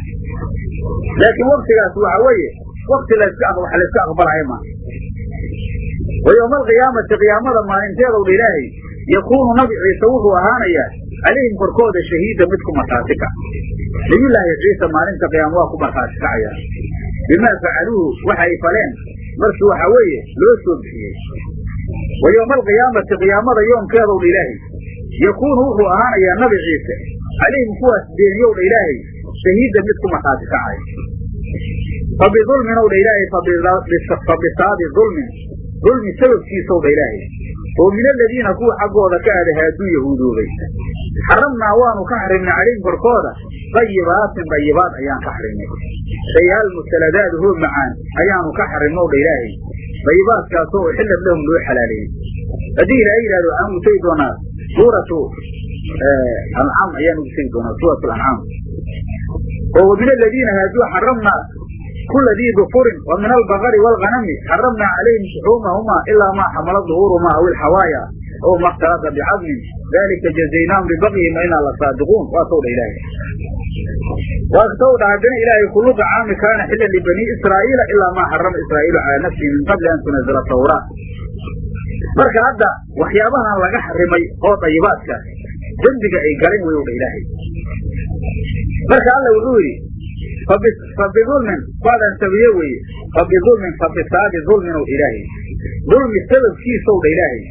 laakiin waktigaas waxa weeye wakti laska wax layska aqbalaya maa wa yowma alqiyaamati qiyaamada maalinteedow dha ilaahay yakuunu nabi ciise wuxuu ahaanayaa calayhim korkooda shahiida mid ku markhaati kac nabiyullaahi ciise maalinta qiyaama waa ku markhaati kacayaa bimaa facaluuhu waxay faleen. Markii waxa weeye loo soo bixiyey. Wa yowma alqiyaamati qiyaamada yoomkeedow dha ilaahay. Yakuunu wuxuu ahaanayaa nabi ciise. Calayhim kuwaas beeniyow dha ilaahay shahiida mid ku markhaati kacaya fa bidulmin ow ilaahay fa bisaabi dulmin dulmi sababkiisow dha ilaahay oo min aladiina kuwa xaggooda ka aada haaduu yahuudoobay xaramnaa waanu ka xarimnay calayhim korkooda. Dayibaatin dayibaad ayaan ka xarimnay shayaal musaladaad hoo macaan ayaanu ka xarimnow dha ilaahay. Dayibaadkaasoo uxilad lahum loo xalaaleeyey haddii ilaahay yidhahdo waxaan ugu tegi doonaa suuratu ancaam ayaan ugu tegi doonaa suuratu ancaam oo min aladiina haaduu xaramnaa kula dii dufurin wa min albaqari waalganami xaramnaa calayhim shuxuumahuma ilaa maa xamala duhuurumaa aw ilxawaaya ow makhtalata bicadmin dalika jazaynaahum bibaqyihim inaa la saadiquun waa towdha ilaahay waa towdha haddana ilaahay kullu dacaami kaana xillan libanii israa'iila ilaa maa xarama israa'iilu calaa nafsihi min qabli an tunazila tawraa marka hadda waxyaabahan laga xarimay oo dayibaadka dembiga ay galeen way udha ilaahay marka alla wuxuu yidhi fa bidulmin waadan sabiye weeye fa bidulmin fa bisaabi dulmin ow ilaahay dulmi sababkiisow dha ilaahay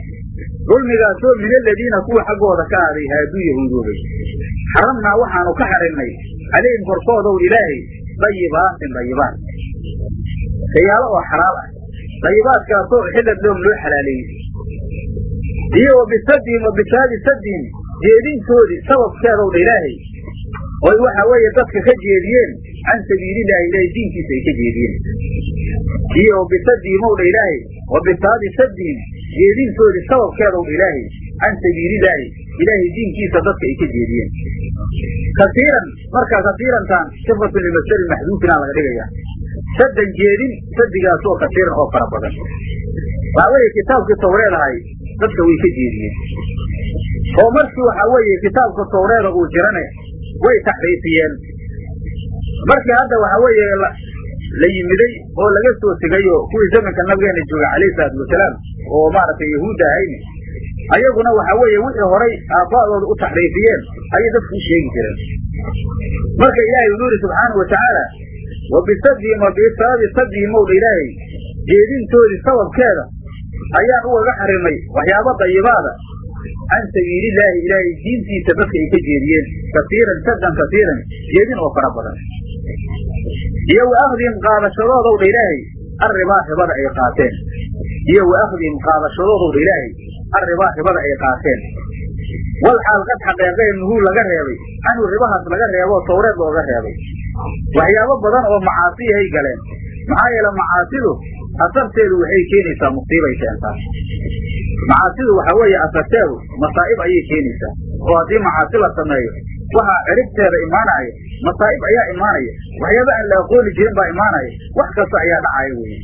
dulmigaasoo min aladiina kuwa xaggooda ka aaday haaduu yahuudoobay xaramnaa waxaanu ka xarimnay calayhim korkoodow ilaahay dayibaatin dayibaat kayaalo oo xalaal ah dayibaadkaasoo xilad loom loo xalaaleeyey iyo wa bisadihim wa bisaabi sadihim jeedintoodii sababkeedow dha ilaahay oy waxa weeye dadka ka jeediyeen can sabiililaahi ilaahay diinkiisa ay ka jeediyeen iyo wa bisadihim ow dha ilaahay wa bisaabi sadihim jeedintoodii sababkeedow ilaahay can sabiililaahi ilaahay diinkiisa dadka ay ka jeediyeen kasiiran markaa kasiirantaan sifatu limasari maxduufina laga dhigaya saddan jeedin sadigaasoo kasiiran oo fara badan waxaa kitaabkii tawreed ahay dadka way ka jeediyeen oo markii waxaa weeye kitaabka tawreeda uu jirane way taxriifiyeen markii hadda waxaa weeye la yimiday oo laga soo tegayo kuwii zamanka nabigeena jooga calayhi salaatu wasalaam oo maaragtay yahuudda ahayni ayaguna waxaa weeye wixii horay aabba'dooda u taxriifiyeen ayay dadku u sheegi jireen. Marka ilaahay wuxuu yidhi subxaanau watacaala wa bisadihim wa bisababi sadihim owdha ilaahay jeedintoodii sababkeeda ayaan ugaga xarimay waxyaabo dayibaada can sabiilillaahi ilaahay diintiisa dadka ay ka jeediyeen kasiiran sadan kasiiran jeedin oo fara badan iyo wa akhdihim qaadashadoodowdha ilaahay arribaa ribada ay qaateen. Iyo wa akhdihim qaadashadoodowdha ilaahay arribaa ribada ay qaateen. Wal xaal qad xaqeeqee nuhuu laga reebay. Canhu ribahaas laga reebo tawreed looga reebay. Waxyaabo badan oo macaasiyahay galeen. Maxaa yeele macaasidu asarteedu waxay keenaysaa musiibay keentaa. Macaasidu waxaa weeye asarteedu masaa'ib ayay keenaysaa. Oo haddii macaasi la sameeyo waxaa ciribteeda imaanaya masaa'ib ayaa imaanaya waxyaaba aan la aqooni jirin baa imaanaya wax kasta ayaa dhacaya weye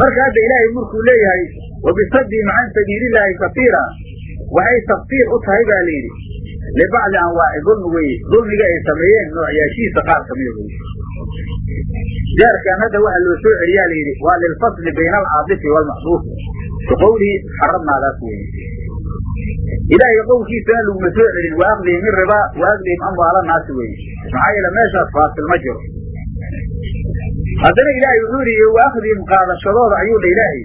marka hadda ilaahay markuu leeyahay wabisadihim can sabiilillaahi kafiira waxay tafsiir u tahay baa layidhi libacdi anwaaci dulmi weye dulmiga ay sameeyeen noocyaashihiisa qaar kamida weye jaarkan hadda waxa loo soo celiyaa layidhi waa lilfasli bayna alcaadifi waalmacduufi biqowlihi xaramnaadaas weye ilaahay qowlkiisana laguma soo celin wa akdihim min ribaa wa akdihim amwaala naasi weye maxaa yeele meeshaas faasil ma jiro haddana ilaahay wuxuu yidhi wa akdihim qaadashadooda ayuu dha ilaahay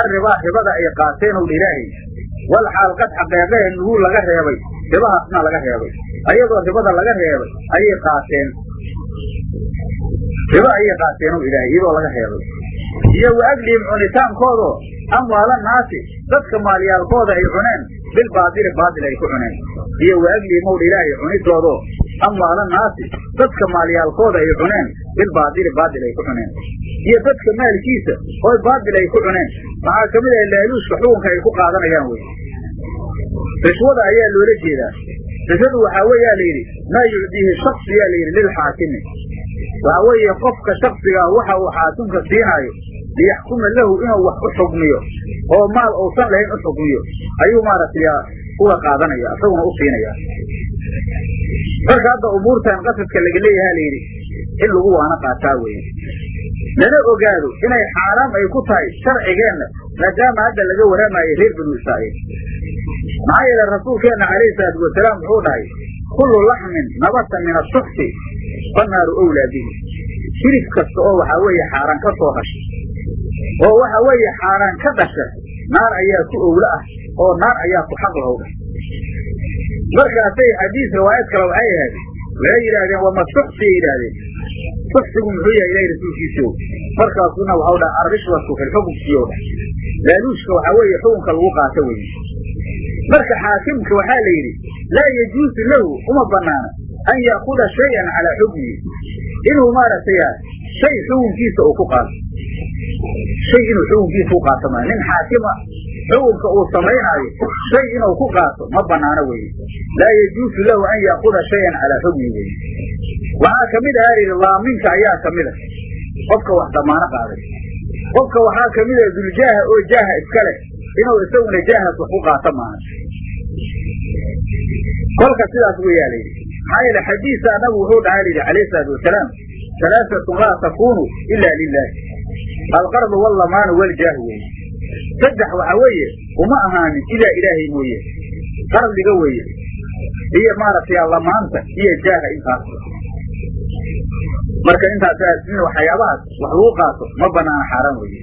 arribaa ribada ay qaateen ow dha ilaahay wal xaal qad xaqeeqee nuhuu laga reebay ribahaasna laga reebay ayadoo ribada laga reebay ayay qaateen riba ayay qaateen ow ilaahay iyadoo laga reebay iyo wa aglihim cunitaankoodo amwaala naasi. Dadka maalyaalkooda ay cuneen. Bilbaadili baadil ay ku cuneen. Iyo wa aglihim owdha ilaahay cunidoodo amwaala naasi. Dadka maalyaalkooda ay cuneen. Bilbaadili baadil ay ku cuneen. Iyo dadka maalkiisa oo baadil ay ku cuneen. Maxaa ka mid ah laaluushka xukunka ay ku qaadanayaan wey? Rishwada ayaa loola jeedaa. Rishwadu waxaa weeyaa la yidhi maa yucdiihi shaksi yaa layidhi lilxaakimi waxaa weeye qofka shaksigaa waxa uu xaakimka siinaayo liyaxkuma lahu inuu wax u xugmiyo oo maal uusan lahayn u xugmiyo ayuu maaragtay uga qaadanaya isaguna u marka hadda umuurtan qasadka laga leeyaha layidhi in lagu waana qaataa weeye lana ogaado inay xaaraam ay ku tahay sharcigeenna maadaama hadda laga waramayo reer banu israa'iil. Maxaa yeele rasuulkeenna calayhi salaatu wasalaam wuxuu dhahay kullu laxmin nabata min asuxti fanaaru owlaa bihi. Hilib kasta oo waxaa weeye xaaraan ka soo dhasha oo waxa weeye xaaraan ka dhasha naar ayaa ku owlo ah oo naar ayaa ku xaq lahow dhah markaasay xadiis riwaayad kale waxay ahayd waxay yidhaahdeen wama suxsiyay yidhaahdeen. Suxsigu muxuu yahay ilahi rasuulkiisio markaasuna waxau dhaha arrishwatu fi lxukumkiyo dhah laaluushka waxaa weeye xukunka lagu qaato weye marka xaakimka waxaa la yidhi laa yajuusu lahu uma banaana an ya'kuda shayan calaa xukmihi. Inuu maaragtay shay xukunkiisa uu ku qaato shay inuu xukunkiisa ku qaato maa nin xaakima xukunka uu samaynaayo shay inuu ku qaato ma banaano weye laa yajuusu lahu an ya'kuda shayan calaa xukmihi weye waxaa ka mid aha yidhi laaminka ayaa ka mid a qofka wax damaano qaaday. Qofka waxaa ka mid a duljaaha oo jaaha iska leh inuu isaguna jaahaas wax ku qaato maaha kolka sidaas weyaa layidhi maxaa yeele xadiisa annagu wuxuu dhahaa layidhi calayhi salaatu wasalaam halaaatun laa takunu ila lilaahi alqardu wallamaanu waljaahu weye saddex waxa weeye uma ahaanin ilaa ilaahay mooye. Qardiga weeye. Iyo maaragtay lamaanta iyo jaaha intaas. Marka intaas in waxyaabahaas wax lagu qaato ma banaana xaaraan weeye.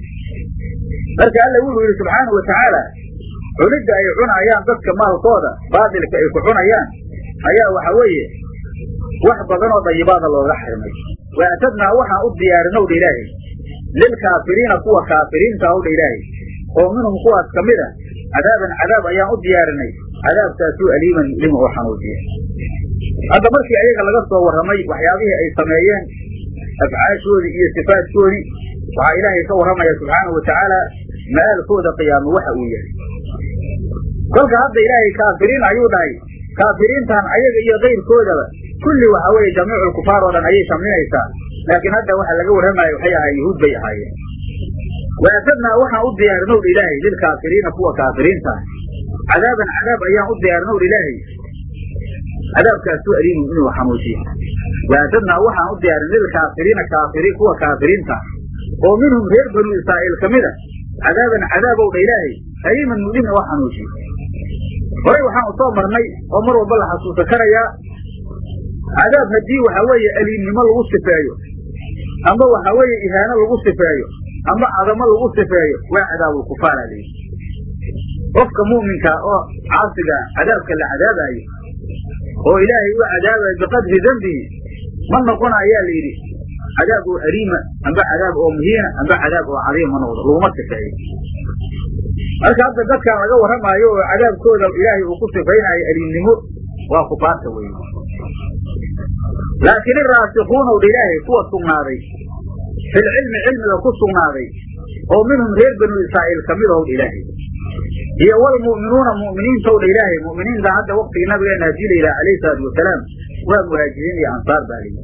Marka alla wuxuu yidhi subxaanau watacaala cunidda ay cunayaan dadka maalkooda baadilka ay ku cunayaan ayaa waxa weeye wax badan oo dayibaada looga xarimay waatadnaa waxaan u diyaarinow dha ilaahay lilkaafiriina kuwa kaafiriinta ow dha ilaahay oo minhum kuwaas ka mid a cadaaban cadaab ayaan u diyaarinay cadaabkaasuu aliiman mu'lima oo xanuujiya hadda markii ayaga laga soo warramay waxyaabihii ay sameeyeen afcaashoodii iyo sifaadkoodii waxaa ilaahay ka warramaya subxaanahu watacaala ma'aalkooda qiyaamo waxa uu yahay kolka hadda ilaahay kaafiriin ayuu dhahay kaafiriintan ayaga iyo kayrkoodaba kulli waxa weeye jamiicu lkufaar oo dhan ayay shamlinaysaa laakiin hadda waxa laga warramayo waxay ahayen yahuud bay ahaayeen. Waatadnaa waxaan u diyaarinowr ilaahay lilkaafiriina kuwa kaafiriinta. Cadaaban cadaab ayaan u diyaarinowr ilaahay. Cadaabkaasu aliimu inuu xanuujiyo waatadnaa waxaan u diyaarin lilkaafiriina kaafiri kuwa kaafiriinta. Oo minhum reer banu israa'iil ka mid cadaaban cadaabow dha ilaahay aliiman mu'liman oo xanuujiyo horay waxaan u soo marnay oo mar walba la xasuusan karayaa. Cadaab haddii waxa weeye aliimnimo lagu sifeeyo amba waxa weeye ihaano lagu sifeeyo amba cadamo lagu sifeeyo waa cadaabulkufaara layidhi qofka mu'minka oo caasiga cadaabka la cadaabaayo oo ilaahay u cadaabayo biqadri dembihi ma noqona ayaa la yidhi cadaab oo aliima amba cadaab oo muhiina amba cadaab oo cadiim ma noqdo laguma sifeeyo. Marka hadda dadkan laga warramaayo oo cadaabkooda ilaahay uu ku sifaynayo aliimnimo waa kufaarta weye laakiin iraasikuuna udha ilaahay kuwa sugnaaday filcilmi cilmiga ku sugnaaday oo minhum reer banu israa'iil ka mid ow dha ilaahay iyo walmu'minuuna mu'miniinta ow ilaahay mu'miniinta hadda waktigii nabigeena haddii la yidhaha alayhi salaatu wasalaam waa muhaajiriin iyo ansaar baa layidhi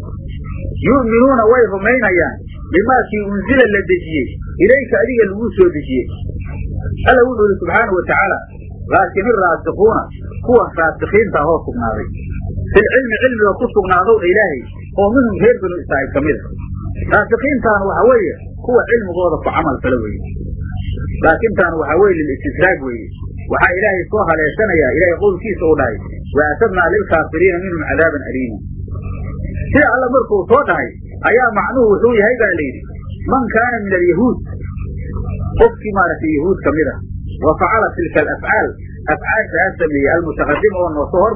yu'minuuna way rumaynayaan bimaakii unzila la dejiyey ilayka adiga laguu soo dejiyey alla wuxuu yihi subxaanau watacaala laakiin iraasikuuna kuwa raasikiinta ahoo sugnaaday filcilmi cilmiga ku sugnaadow dha ilaahay oo minhum reer banu israa'iil ka mid a raasikiintaanu waxa weeye kuwa cilmigooda ku camal fala weye laakintaanu waxa weye lilistisraag weeye waxaa ilaahay soo haleeshanayaa ilaahay qowlkiisa uu dhahay wa aatadnaa lilkaafiriina minhum cadaaban aliima sida alla markuu soo dhahay ayaa macnuhu wuxuu yahay baa layidhi man kaana min alyahuud qofkii maaragtay yahuud ka mid ah wa facala tilka alafcaal afcaashaa sameeyey almutaqadima oo noo soo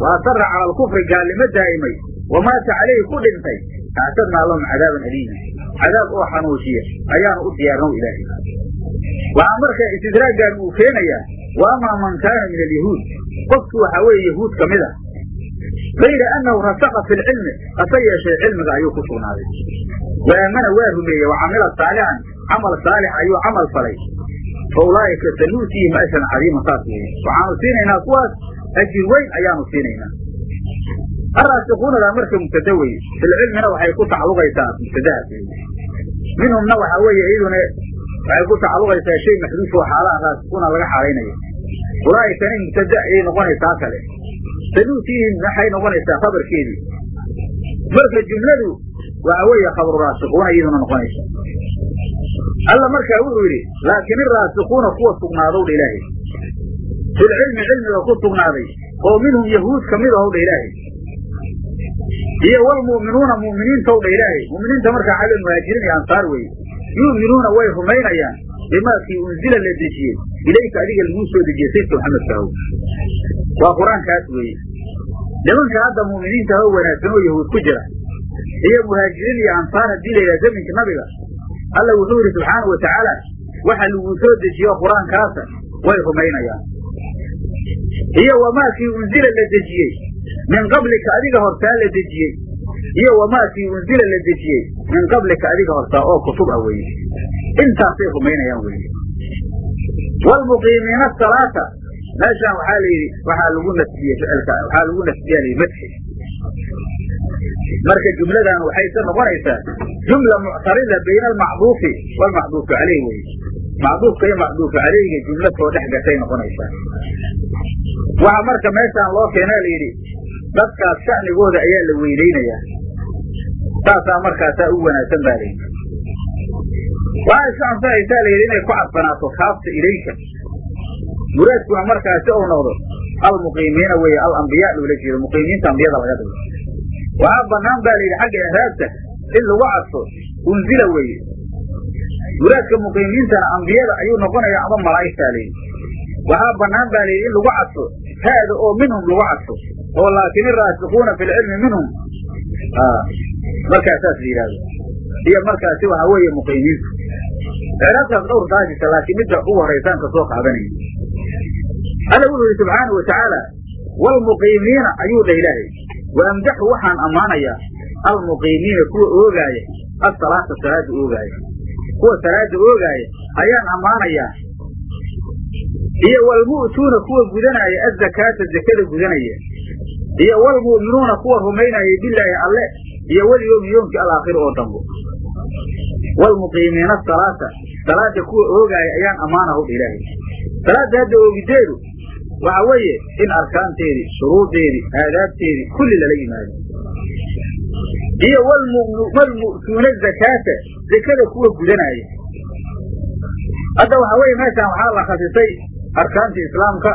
wa asara cala alkufri gaalnimo daa'imay. Wamaata calayhi ku dhintay. Actadnaa lahum cadaaban aliima cadaab oo xanuujiya ayaanu u diyaarnow ilaahay. Waxaa marka istidraaggan uu keenayaa wa amaa man kaana min alyahuud. Qofkii waxaa weeye yahuud ka mid ah. Gayra annahu rasaqa fi lcilmi hase yeeshee cilmiga ayuu ku sugnaaday. Wa aamana waa rumeeyey wa camila saalixan camal saalix ayuu camal falay. Fa sanuutiihim ajran cadiima saas weeye. Waxaanu siinaynaa kuwaas ajir weyn ayaanu siinaynaa. Araasikuunada marka mubtada weye filcilmina waxay ku tacalluqaysaa mubtadahaas weye minhumna waxaa weeye iyaduna waxay ku tacalluqaysaa shay maxduuf oo xaalaha raasikuuna laga xaalaynayo ulaa'ikana mubtada ayay noqonaysaa kale. Sanuutiihim waxay noqonaysaa khabarkeedii? Marka jumladu waxa weeye khabru raasikuuna iyaduna noqonaysa alla markaa wuxuu yidhi laakiin iraasikuuna kuwa sugnaadow ilaahay filcilmi cilmiga ku sugnaaday oo minhum yahuud ka mid ahow dha ilaahay. Iyo walmu'minuuna mu'miniintow dha ilaahay. Mu'miniinta markaa xaga muhaajiriin iyo ansaar weeye. Yu'minuuna way rumaynayaan bimaakii unzila la dejiyey. Ilayka adiga laguu soo dejiyey saydka maxamed kahow waa qur'aankaas weeye. Nimanka hadda mu'miniinta hoo wanaagsan oo yahuud ku jira iyo muhaajiriin iyo ansaar haddii la yidhaha zaminka nabiga alla wuxuu yidhi subxaanau watacaala waxa laguu soo dejiyo qur'aankaasa way rumaynayaan iyo wamaakii unzila la dejiyey. Min qablika adiga hortaa la dejiyey. Iyo wamaakii unzila la dejiyey. Min qablika adiga hortaa oo kutub ah weye intaasay rumaynayaan weye wlmuqiimiina asalaata meeshaan waxaa la yidhi waxaa lagu nasbiyey ficilka waxaa lagu nasbiyaa layidhi madxi marka jumladan waxay ka noqonaysaa jumla muctarida bayna almacduufi waalmacduufi caleyh weye macduufka iyo macduufu caleyga jumla soo dhex gashay noqonaysaa waxaa marka meeshaan loo keenaa la yidhi dadkaas sha'nigooda ayaa la weynaynayaa saasaa markaasaa u wanaagsan baa layidhi waxaa iska anfacaysaa layidhi inay ku cadfanaato kaafta ilayka. Muraadkuna markaasi ou noqdo almuqiimiina weeye alambiyaa loola jeedo. Muqiimiinta ambiyada laga dhigo. Waxaa banaan baa layidhi xagga iraabta in lagu cadfo unzila weeye muraadka muqiimiintana ambiyada ayuu noqonaya ama malaa'igtaa layidhi waxaa banaan baa layidhi in lagu cadfo haada oo minhum lagu cadfo oo laakin iraasikuuna fi lcilmi minhum. Markaasaas la yidhahdo iyo markaasi waxaa weeye muqiimiintu icraabtaas dhowr daajisa laakiin midda ugu horaysaan ka soo qaadanaya alla wuxuu yihi subxaanau watacaala waalmuqiimiina ayuu dha ilaahay. Wa amdaxu waxaan ammaanayaa almuqiimiina kuwa oogaaya asalaata salaada oogaaya kuwa salaada oogaaya ayaan ammaanayaa iyo walmu'tuuna kuwa gudanaya azakaata zakada gudanaya. Iyo walmu'minuuna kuwa rumaynaya bilaahi alle iyo walyowmi yoomki alaakhir oo dambo. Waalmuqiimiina asalaata salaada kuwa oogaaya ayaan ammaanahu ilaahay. Salaada hadda oogideedu waxa weeye in arkaanteedii shuruudeedii aadaabteedii kulli lala yimaado iyo walmu'tuuna zakaata zakada kuwa gudanaya. Hadda waxa weye meeshaan waxaa la khasisay arkaantii islaamka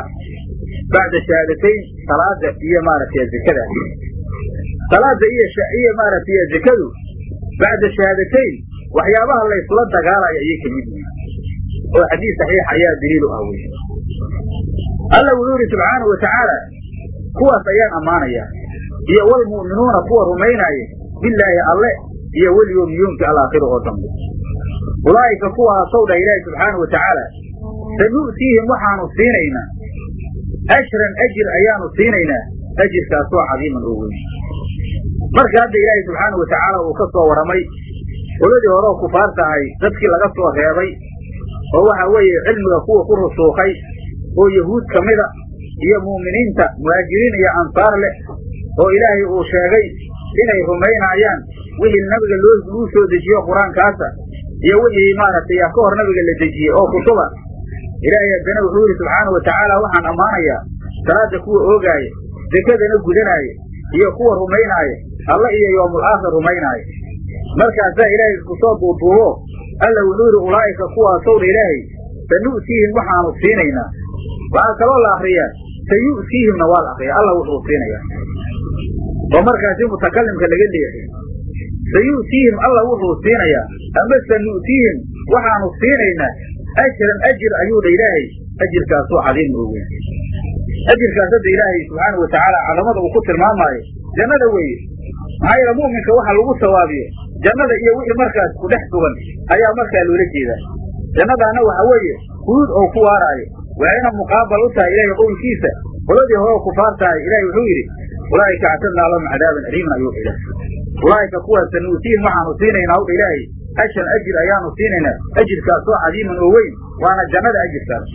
bacda shahaadatayn salaada iyo maaragtay zakadaas salaada iyo maaragtay zekadu bacda shahaadatayn waxyaabaha laysla dagaalaya ayay ka mid yihiin. Oo xadiis saxiix ayaa daliil u ah wey alla wuxuu yidhi subxaanau watacaala kuwaas ayaan ammaanayaa iyo walmu'minuuna kuwa rumaynaaya bilaahi alle iyo walyoomi yoomki alaakhira oo dambe. Ulaa'ika kuwaasow dhah ilaahi subxaanau watacaala sanu'tiihim waxaanu siinaynaa. Ashran ajir ayaanu siinaynaa. Ajirkaasoo cadiiman oo weyn. Marka hadda ilaahay subxaanau watacaala uu ka soo warramay qoladii hore oo kufaarta ahay dadkii laga soo reebay oo waxa weeye cilmiga kuwa ku rusuukay oo yahuud ka mida iyo mu'miniinta muhaajiriin iyo ansaar leh oo ilaahay uu sheegay inay rumaynaayaan wixii nabiga loo lagu soo dejiyo qur'aankaasa iyo wixii maaragtay ka hor nabiga la dejiyey oo kutuba. Ilaahay haddana wuxuu yidhi subxaana wa tacaala waxaan ammaanayaa salaada kuwa oogaaya dekadana gudanaaya iyo kuwa rumaynaaya alla iyo yoomul aakhir rumaynaaya markaasaa ilaahay isku soo duuduubo alla wuxuu yidhi ulaa'ika kuwaasowdha ilaahay sanu'tiihim waxaanu siinaynaa. Waxaa kaloo la akriyaa sayu'tiihimna waa la akriyaa alla wuxuu siinayaa oo markaasi mutakalimka laga leexay sayu'tiihim alla wuxuu siinayaa. Ama sanu'tiihim waxaanu siinaynaa. Ajran ajir ayuu dha ilaahay. Ajirkaasoo cadiim oo weyn. Ajirkaas hadda ilaahay subxaana wa tacaala cadamada uu ku tilmaamaayo. Jannada weeye. Maxaa yeele mu'minka waxa lagu sawaabiyo jannada iyo wixii markaas ku dhex sugan ayaa markaa loola jeedaa. Jannadaana waxa weeye huruud oo ku waaraayo. Waxayna muqaabal u tahay ilaahay qowlkiisa. Qoladii hore oo kufaar tahay ilahay wuxuu yidhi ulaa'ika actadnaa lahum cadaaban aliiman ayuu dha ulaa'ika kuwaas sanuutiihim waxaanu siinaynaa udha ilaahay. Ashran ajir ayaanu siinaynaa. Ajirkaasoo cadiiman oo weyn waana jannada ajirkaas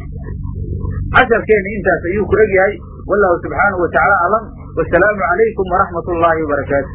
casharkeenna intaas ayuu ku egyahay. Wallahu subxaanahu wa aclam wasalaamu calaykum waraxmat ullaahi wabarakaatu